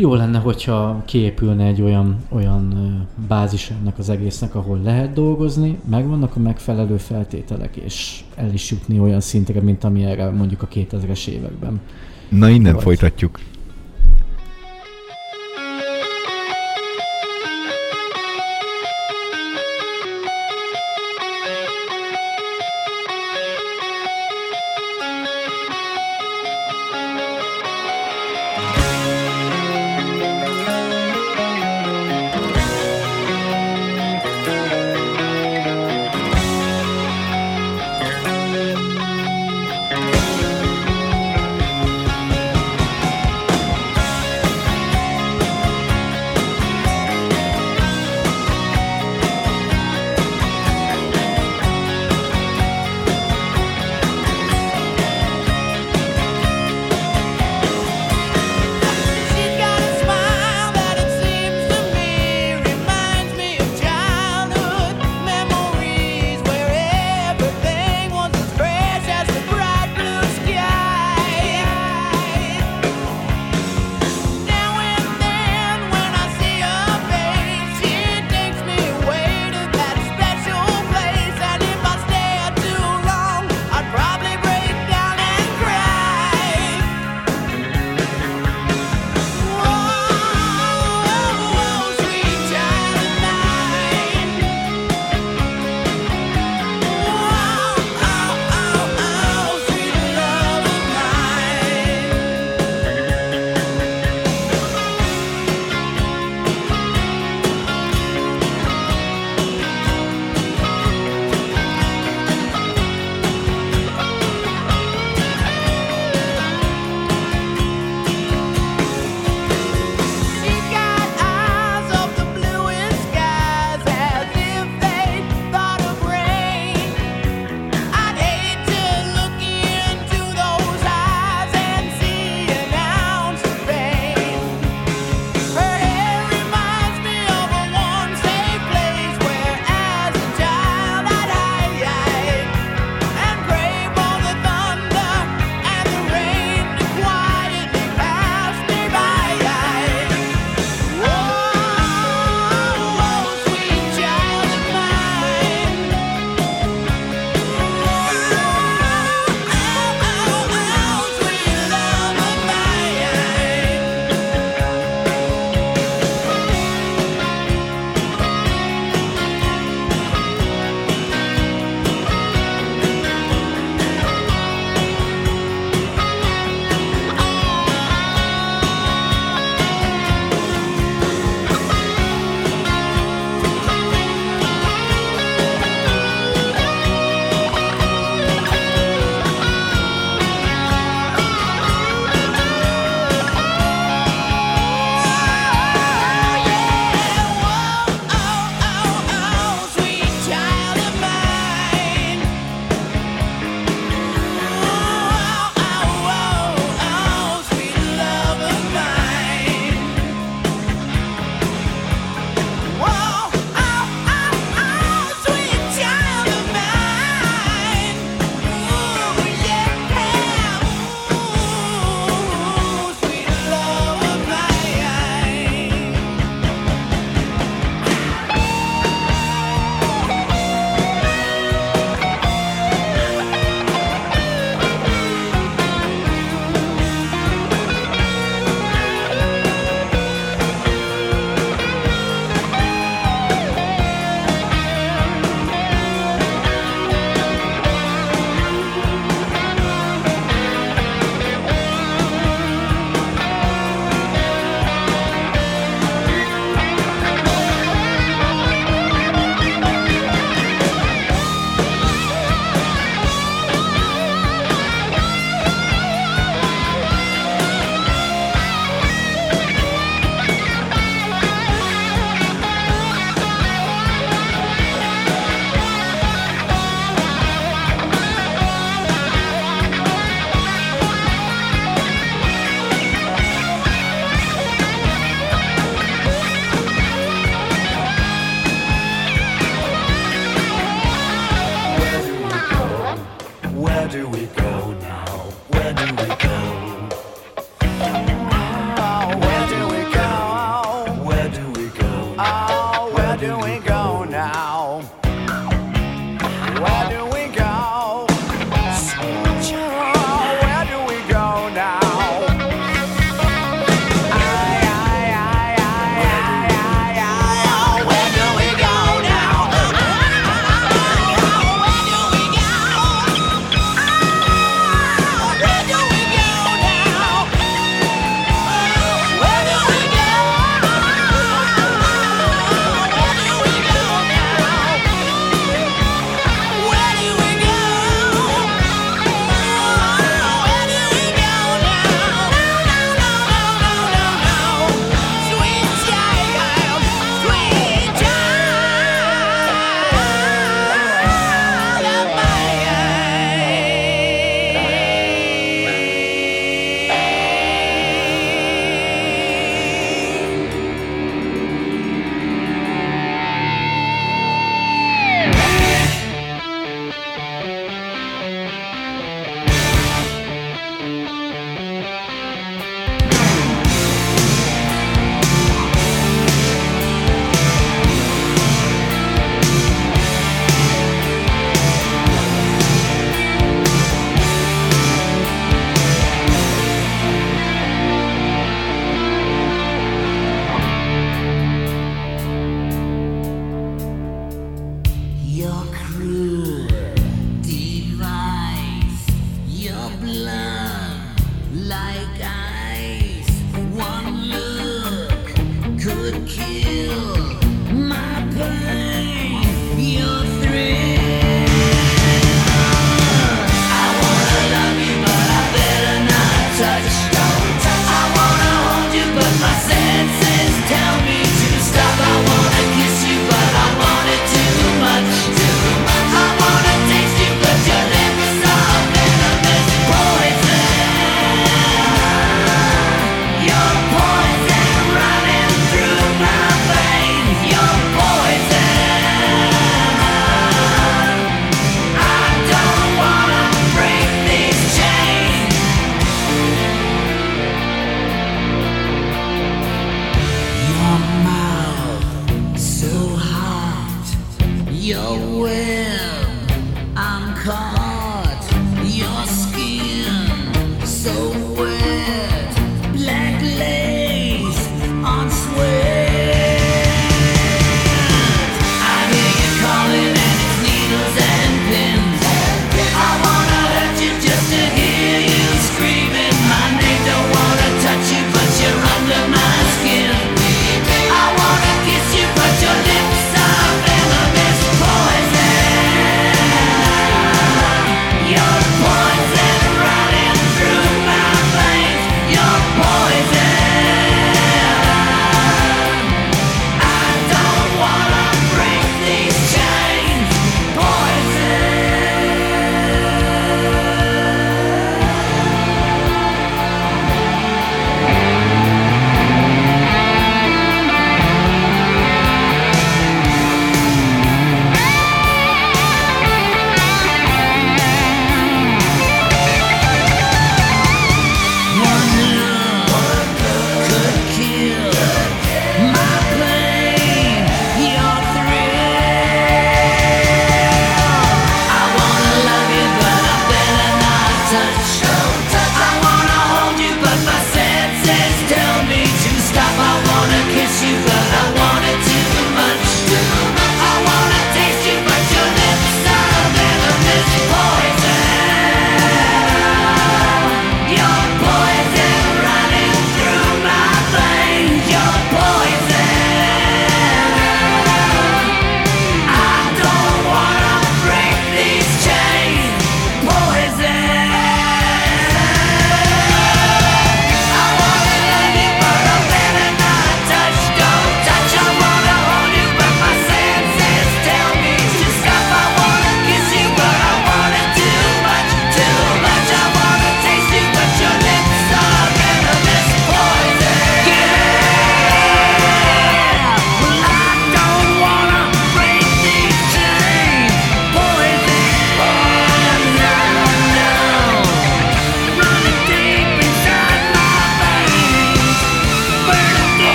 jó lenne, hogyha kiépülne egy olyan, olyan bázis ennek az egésznek, ahol lehet dolgozni, megvannak a megfelelő feltételek, és el is jutni olyan szintre, mint ami erre mondjuk a 2000-es években. Na innen Vagy. folytatjuk.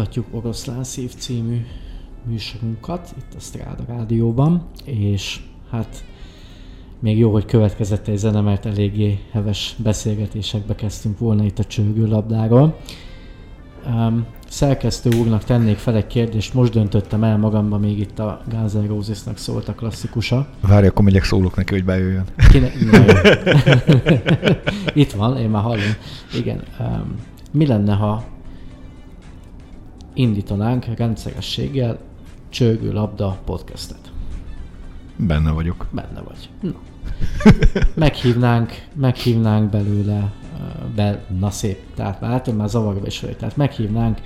Folytatjuk Oroszlán Szív című műsorunkat itt a Stráda Rádióban, és hát még jó, hogy következett egy zene, mert eléggé heves beszélgetésekbe kezdtünk volna itt a csőgőlabdáról. Um, szerkesztő úrnak tennék fel egy kérdést, most döntöttem el magamban, még itt a Guns N' Roses-nak szólt a klasszikusa. Várj, akkor megyek szólok neki, hogy bejöjjön. Kine... Itt van, én már hallom. Igen. Um, mi lenne, ha indítanánk rendszerességgel Csörgő Labda podcastet? Benne vagyok. Benne vagy. Na. Meghívnánk, meghívnánk belőle, be, na szép, tehát már látom, már zavarba is vagyok. Tehát meghívnánk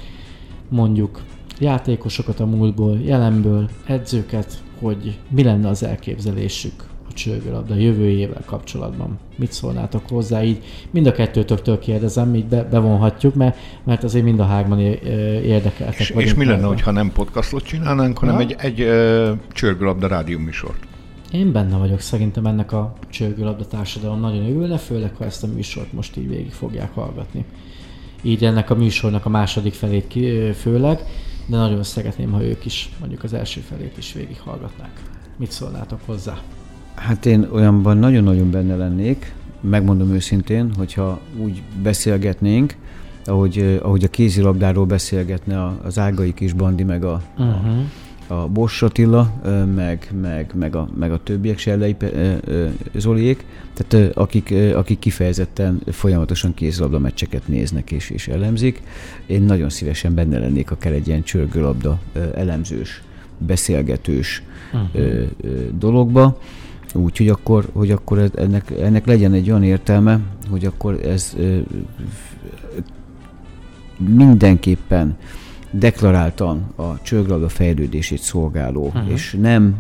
mondjuk játékosokat a múltból, jelenből, edzőket, hogy mi lenne az elképzelésük a csőgőlabda jövőjével kapcsolatban. Mit szólnátok hozzá? Így mind a kettőtöktől kérdezem, így be, bevonhatjuk, mert, mert azért mind a ö, érdekeltek És, és mi lenne, hogyha nem podcastot csinálnánk, hanem Ha? egy, egy ö, csörgőlabda rádió műsort? Én benne vagyok, szerintem ennek a csörgőlabda társadalom nagyon örülne, főleg ha ezt a műsort most így végig fogják hallgatni. Így ennek a műsornak a második felét ki, főleg, de nagyon szeretném, ha ők is mondjuk az első felét is végig hallgatnák. Mit szólnátok hozzá? Hát én olyanban nagyon-nagyon benne lennék, megmondom őszintén, hogyha úgy beszélgetnénk, ahogy, eh, ahogy a kézilabdáról beszélgetne a- az Ágai kis Bandi, meg a, Uh-huh. a Boss Attila, ö, meg, meg, meg, a, meg a többiek, Sellei ö, Zoliék, tehát akik, akik kifejezetten folyamatosan kézilabda meccseket néznek és, és elemzik. Én nagyon szívesen benne lennék akár egy ilyen csörgőlabda elemzős, beszélgetős ö, dologba. Úgyhogy akkor, hogy akkor ennek, ennek legyen egy olyan értelme, hogy akkor ez mindenképpen deklaráltan a csőglabda fejlődését szolgáló, uh-huh. és nem,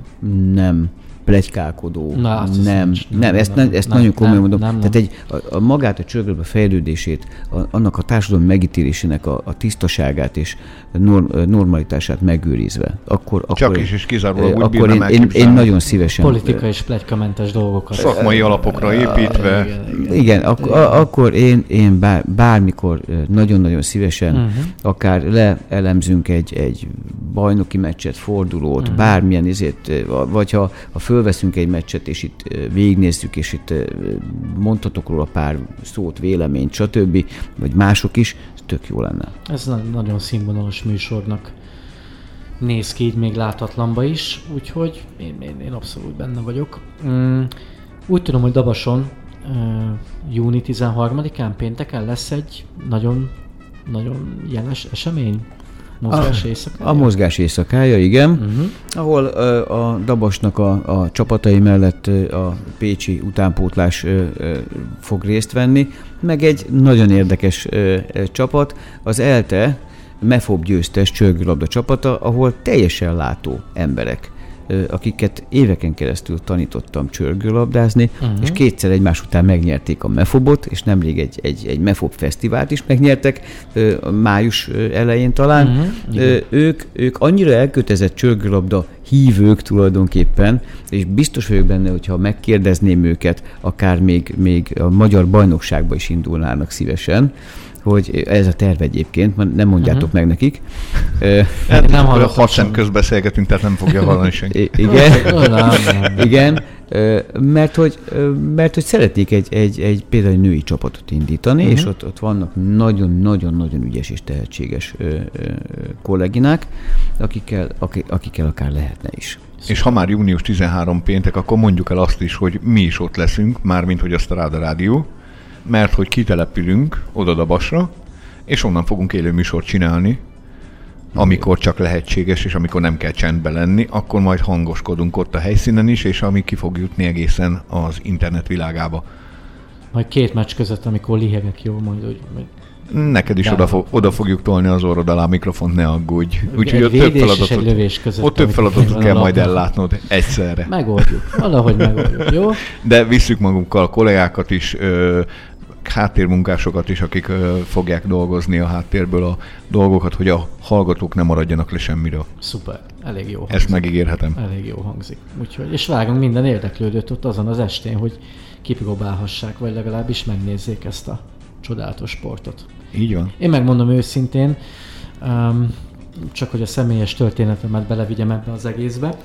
nem plegykálkodó, Na, azt nem, nincs. nem, Nem, ezt, nem, ezt nem, nagyon komolyan nem, mondom. nem, Tehát nem. egy, a, a magát a csőglabda fejlődését, a, annak a társadalom megítélésének a, a tisztaságát és norm, normalitását megőrizve, akkor, akkor, Csak is és kizárólag úgy akkor én, én, én nagyon szívesen Politika és pletykamentes dolgokat. Szakmai alapokra építve. Igen, igen. Igen, ak- a- akkor én, én bár, bármikor nagyon-nagyon szívesen uh-huh. akár leelemzünk egy, egy bajnoki meccset, fordulót, uh-huh. bármilyen izét, vagy ha, ha fölveszünk egy meccset, és itt végignézzük, és itt mondhatok róla pár szót, véleményt, stb., vagy mások is, tök jó lenne. Ez na- nagyon színvonalas műsornak néz ki így még láthatlanba is, úgyhogy én, én, én abszolút benne vagyok. Mm, úgy tudom, hogy Dabason uh, júni 13-án pénteken lesz egy nagyon, nagyon jeles esemény. Mozgás éjszaka. A mozgás éjszakája, igen, uh-huh. ahol ö, a Dabasnak a, a csapatai mellett a Pécsi utánpótlás fog részt venni, meg egy nagyon érdekes csapat, az ELTE MEFOB győztes csörgőlabda csapata, ahol teljesen látó emberek akiket éveken keresztül tanítottam csörgőlabdázni, uh-huh. és kétszer egymás után megnyerték a MEFOBot, és nemrég egy, egy, egy MEFOB fesztivált is megnyertek, május elején talán. Ö, ők, ők annyira elkötelezett csörgőlabda hívők tulajdonképpen, és biztos vagyok benne, hogyha megkérdezném őket, akár még, még a magyar bajnokságba is indulnának szívesen, hogy ez a terv egyébként, nem mondjátok uh-huh. meg nekik. Hát nem szem sem. közbeszélgetünk, tehát nem fogja hallani senki. Igen. Igen, mert hogy, mert hogy szeretnék egy, egy, egy például egy női csapatot indítani, uh-huh. és ott, ott vannak nagyon-nagyon-nagyon ügyes és tehetséges ö, ö, kolléginák, akikkel, akik, akikkel akár lehetne is. És ha már június 13 péntek, akkor mondjuk el azt is, hogy mi is ott leszünk, mármint hogy a Strada Rádió, mert hogy kitelepülünk oda Dabasra, és onnan fogunk élő műsort csinálni, amikor csak lehetséges, és amikor nem kell csendben lenni, akkor majd hangoskodunk ott a helyszínen is, és ami ki fog jutni egészen az internet világába. Majd két meccs között, amikor lihegek jó, majd úgy, majd Neked is De- oda, fog, oda fogjuk tolni az orrod alá a mikrofont, ne aggódj. Úgyhogy ott több feladatot, lövés között. ott több feladatot kell majd ellátnod egyszerre. Megoldjuk, valahogy megoldjuk, jó? De visszük magunkkal a kollégákat is, ö, háttérmunkásokat is, akik ö, fogják dolgozni a háttérből a dolgokat, hogy a hallgatók ne maradjanak le semmiről. Szuper, elég jó hangzik. Ezt megígérhetem. Elég jó hangzik. Úgyhogy, és várunk minden érdeklődőt ott azon az estén, hogy kipróbálhassák, vagy legalábbis megnézzék ezt a csodálatos sportot. Így van. Én megmondom őszintén, um, csak hogy a személyes történetemet belevigyem ebbe az egészbe.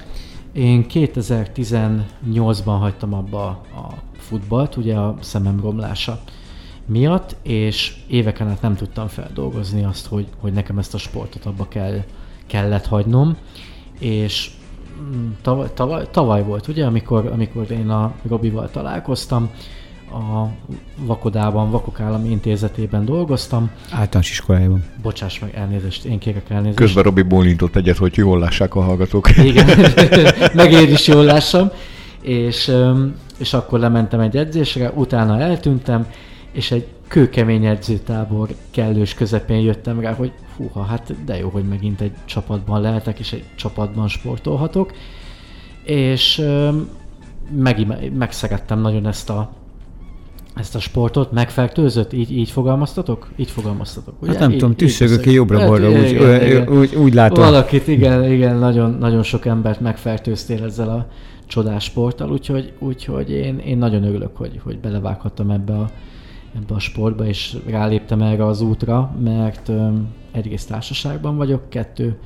Én 2018-ban hagytam abba a futballt, ugye a szemem romlása miatt, és éveken át nem tudtam feldolgozni azt, hogy, hogy nekem ezt a sportot abba kell, kellett hagynom, és mm, tavaly, tavaly, tavaly volt, ugye, amikor, amikor én a Robival találkoztam, a Vakodában, Vakok Állami Intézetében dolgoztam. Általános iskolájában. Bocsáss meg, elnézést, én kérek elnézést. Közben Robi bólintott egyet, hogy jól lássák a hallgatók. Igen, meg én is jól lássam. És, és akkor lementem egy edzésre, utána eltűntem, és egy kőkemény edzőtábor kellős közepén jöttem rá, hogy húha, hát de jó, hogy megint egy csapatban lehetek, és egy csapatban sportolhatok. És meg, megszerettem nagyon ezt a, ezt a sportot, megfertőzött, így, így fogalmaztatok? Így fogalmaztatok, ugye? Hát nem így, tudom, tüsszögök ki jobbra-balra, Hát, úgy, igen, úgy, igen. úgy, úgy látom. Valakit, igen, igen, nagyon, nagyon sok embert megfertőztél ezzel a csodás sporttal, úgyhogy, úgyhogy én, én nagyon örülök, hogy, hogy belevághattam ebbe a, ebbe a sportba, és ráléptem erre az útra, mert egyrészt társaságban vagyok, kettő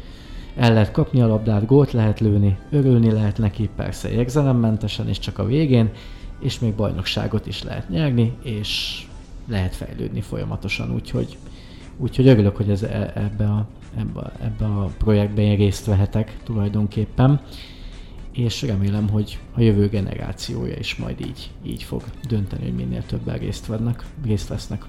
el lehet kapni a labdát, gólt lehet lőni, örülni lehet neki, persze érzelemmentesen, és csak a végén, és még bajnokságot is lehet nyerni, és lehet fejlődni folyamatosan, úgyhogy, úgyhogy örülök, hogy ez e- ebbe a, ebbe, a- ebbe a projektben én részt vehetek tulajdonképpen, és remélem, hogy a jövő generációja is majd így, így fog dönteni, hogy minél többen részt, vennek, részt vesznek.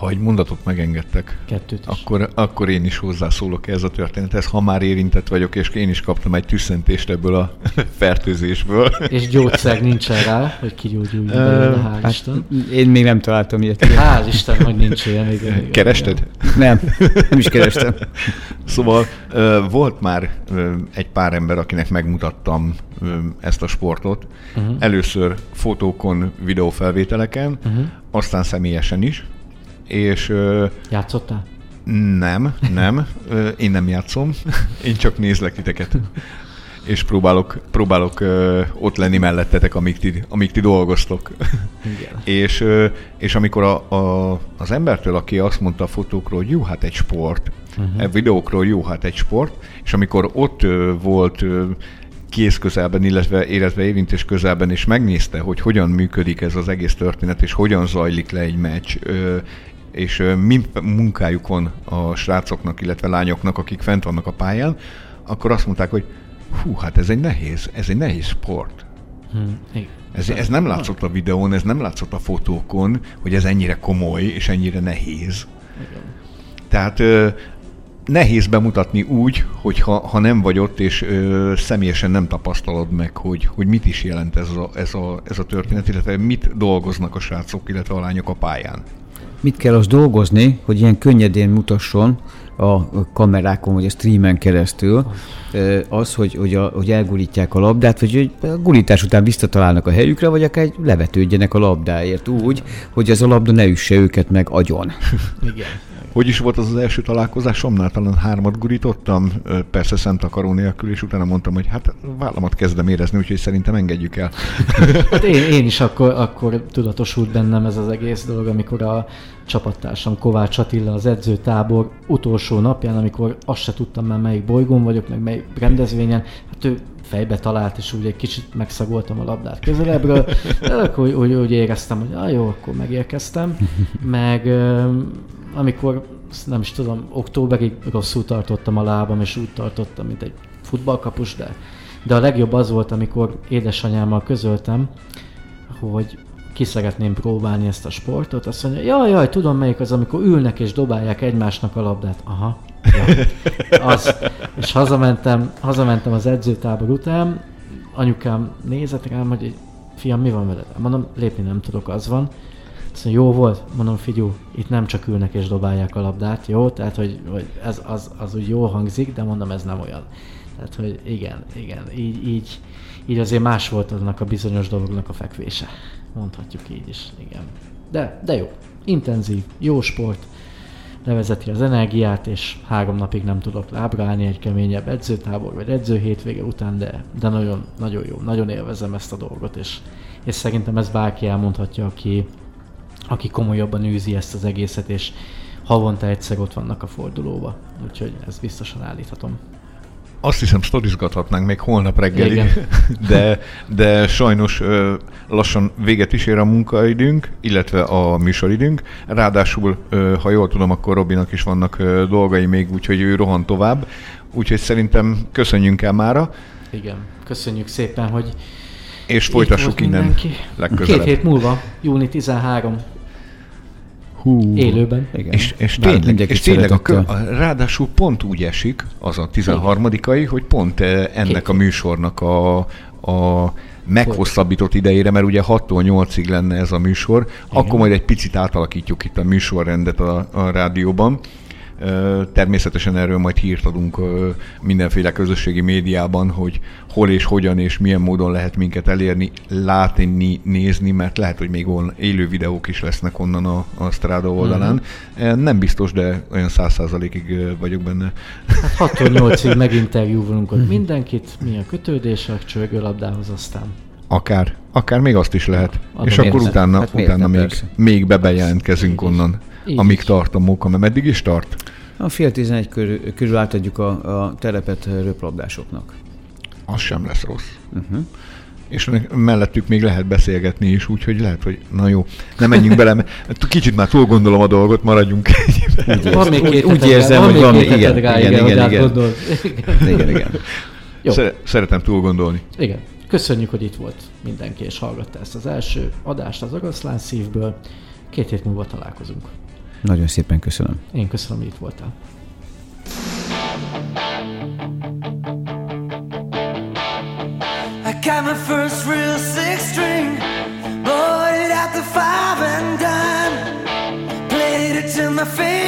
Ha egy mondatot megengedtek, Kettőt is. akkor, akkor én is hozzászólok ehhez a történethez, ha már érintett vagyok, és én is kaptam egy tüsszentést ebből a fertőzésből. És gyógyszer nincsen rá, hogy kigyógyuljon belőle, hál' Hát, Isten. én még nem találtam ilyet. Hál' Isten, hogy nincs ilyen. Igen, igen, Kerested? Nem, nem is kerestem. Szóval volt már egy pár ember, akinek megmutattam ezt a sportot. Uh-huh. Először fotókon, videófelvételeken, uh-huh. aztán személyesen is. És Játszottál? nem, nem, én nem játszom, én csak nézlek titeket. És próbálok, próbálok ott lenni mellettetek, amíg ti, amíg ti dolgoztok. Igen. És, és amikor a, a, az embertől, aki azt mondta a fotókról, hogy jó, hát egy sport, uh-huh. a videókról jó, hát egy sport, és amikor ott volt kész közelben, illetve érezve érintés közelben, és megnézte, hogy hogyan működik ez az egész történet, és hogyan zajlik le egy meccs, és mi munkájuk van a srácoknak, illetve lányoknak, akik fent vannak a pályán, akkor azt mondták, hogy hú, hát ez egy nehéz, ez egy nehéz sport. Hm, igen. Ez, ez nem látszott a videón, ez nem látszott a fotókon, hogy ez ennyire komoly és ennyire nehéz. Tehát ö, nehéz bemutatni úgy, hogy ha, ha nem vagy ott, és ö, személyesen nem tapasztalod meg, hogy, hogy mit is jelent ez a, ez, a, ez a történet, illetve mit dolgoznak a srácok, illetve a lányok a pályán. Mit kell az dolgozni, hogy ilyen könnyedén mutasson a kamerákon, vagy a streamen keresztül, az, hogy, hogy, a, hogy elgurítják a labdát, vagy hogy a gurítás után visszatalálnak a helyükre, vagy akár levetődjenek a labdáért úgy, hogy az a labda ne üsse őket meg agyon. Igen. Hogy is volt az az első találkozásomnál? Talán hármat gurítottam, persze szent akaró nélkül, és utána mondtam, hogy hát vállamat kezdem érezni, úgyhogy szerintem engedjük el. Hát én, én is akkor, akkor tudatosult bennem ez az egész dolog, amikor a csapattársam Kovács Attila az edzőtábor utolsó napján, amikor azt se tudtam már melyik bolygón vagyok, meg melyik rendezvényen, hát ő fejbe talált, és úgy egy kicsit megszagoltam a labdát közelebbről, de akkor úgy, úgy, úgy éreztem, hogy ah, jó, akkor megérkeztem, meg amikor, nem is tudom, októberig rosszul tartottam a lábam, és úgy tartottam, mint egy futballkapus, de, de a legjobb az volt, amikor édesanyámmal közöltem, hogy ki szeretném próbálni ezt a sportot, azt mondja, jaj, jaj, tudom melyik az, amikor ülnek és dobálják egymásnak a labdát. Aha, ja, az. És hazamentem, hazamentem az edzőtábor után, anyukám nézett rám, hogy fiam, mi van veled? Mondom, lépni nem tudok, az van. Azt mondja, jó volt, mondom, figyú, itt nem csak ülnek és dobálják a labdát, jó? Tehát, hogy, hogy ez az, az úgy jól hangzik, de mondom, ez nem olyan. Tehát, hogy igen, igen, így, így, így azért más volt annak a bizonyos dolognak a fekvése. Mondhatjuk így is, igen. De, de jó. Intenzív, jó sport, levezeti az energiát, és három napig nem tudok lábra állni egy keményebb edzőtábor vagy edző hétvége után, de, de nagyon, nagyon jó, nagyon élvezem ezt a dolgot, és, és szerintem ez bárki elmondhatja, aki, aki komolyabban űzi ezt az egészet, és havonta egyszer ott vannak a fordulóba. Úgyhogy ezt biztosan állíthatom. Azt hiszem, sztorizgathatnánk még holnap reggelig, Igen. de, de sajnos ö, lassan véget is ér a munkaidőnk, illetve a műsoridőnk. Ráadásul, ö, ha jól tudom, akkor Robinak is vannak ö, dolgai még, úgyhogy ő rohan tovább. Úgyhogy szerintem köszönjünk el mára, Igen. Köszönjük szépen, hogy és folytassuk innen mindenki. legközelebb. Két hét múlva, júni 13, Hú. élőben. Igen. És, és Bár tényleg, és tényleg a, a, ráadásul pont úgy esik, az a 13 hogy pont eh, ennek a műsornak a, a meghosszabbított idejére, mert ugye 6-tól 8-ig lenne ez a műsor, Igen. akkor majd egy picit átalakítjuk itt a műsorrendet a, a rádióban. Természetesen erről majd hírt adunk mindenféle közösségi médiában, hogy hol és hogyan és milyen módon lehet minket elérni, látni, nézni, mert lehet, hogy még on, élő videók is lesznek onnan a, a Strada oldalán. Mm-hmm. Nem biztos, de olyan száz százalékig vagyok benne. Hát 6 8 ig meginterjúvolunk ott mindenkit, mi a kötődések, csörgőlabdához aztán. Akár, akár még azt is lehet. Adom és akkor utána, Hát utána még, persze. még bebejelentkezünk onnan, Így amíg is. tart a móka, mert meddig is tart? A fél tizenegy körül, körül átadjuk a, a telepet röplabdásoknak. Az sem lesz rossz. Uh-huh. És mellettük még lehet beszélgetni is, úgyhogy lehet, hogy na jó, ne menjünk bele, mert kicsit már túl gondolom a dolgot, maradjunk ennyiben. Van még Úgy- két úgy érzem, van hogy van még- igen, igen, igen, igen, igen. átgondold. Igen, igen. Jó. Szere- Szeretem túl gondolni. Igen. Köszönjük, hogy itt volt mindenki, és hallgatta ezt az első adást az Oroszlán szívből. Két hét múlva találkozunk. Nagyon szépen köszönöm. Én köszönöm, hogy itt voltál. I got my first real six string, bought it at the five and dime. Played it till my fingers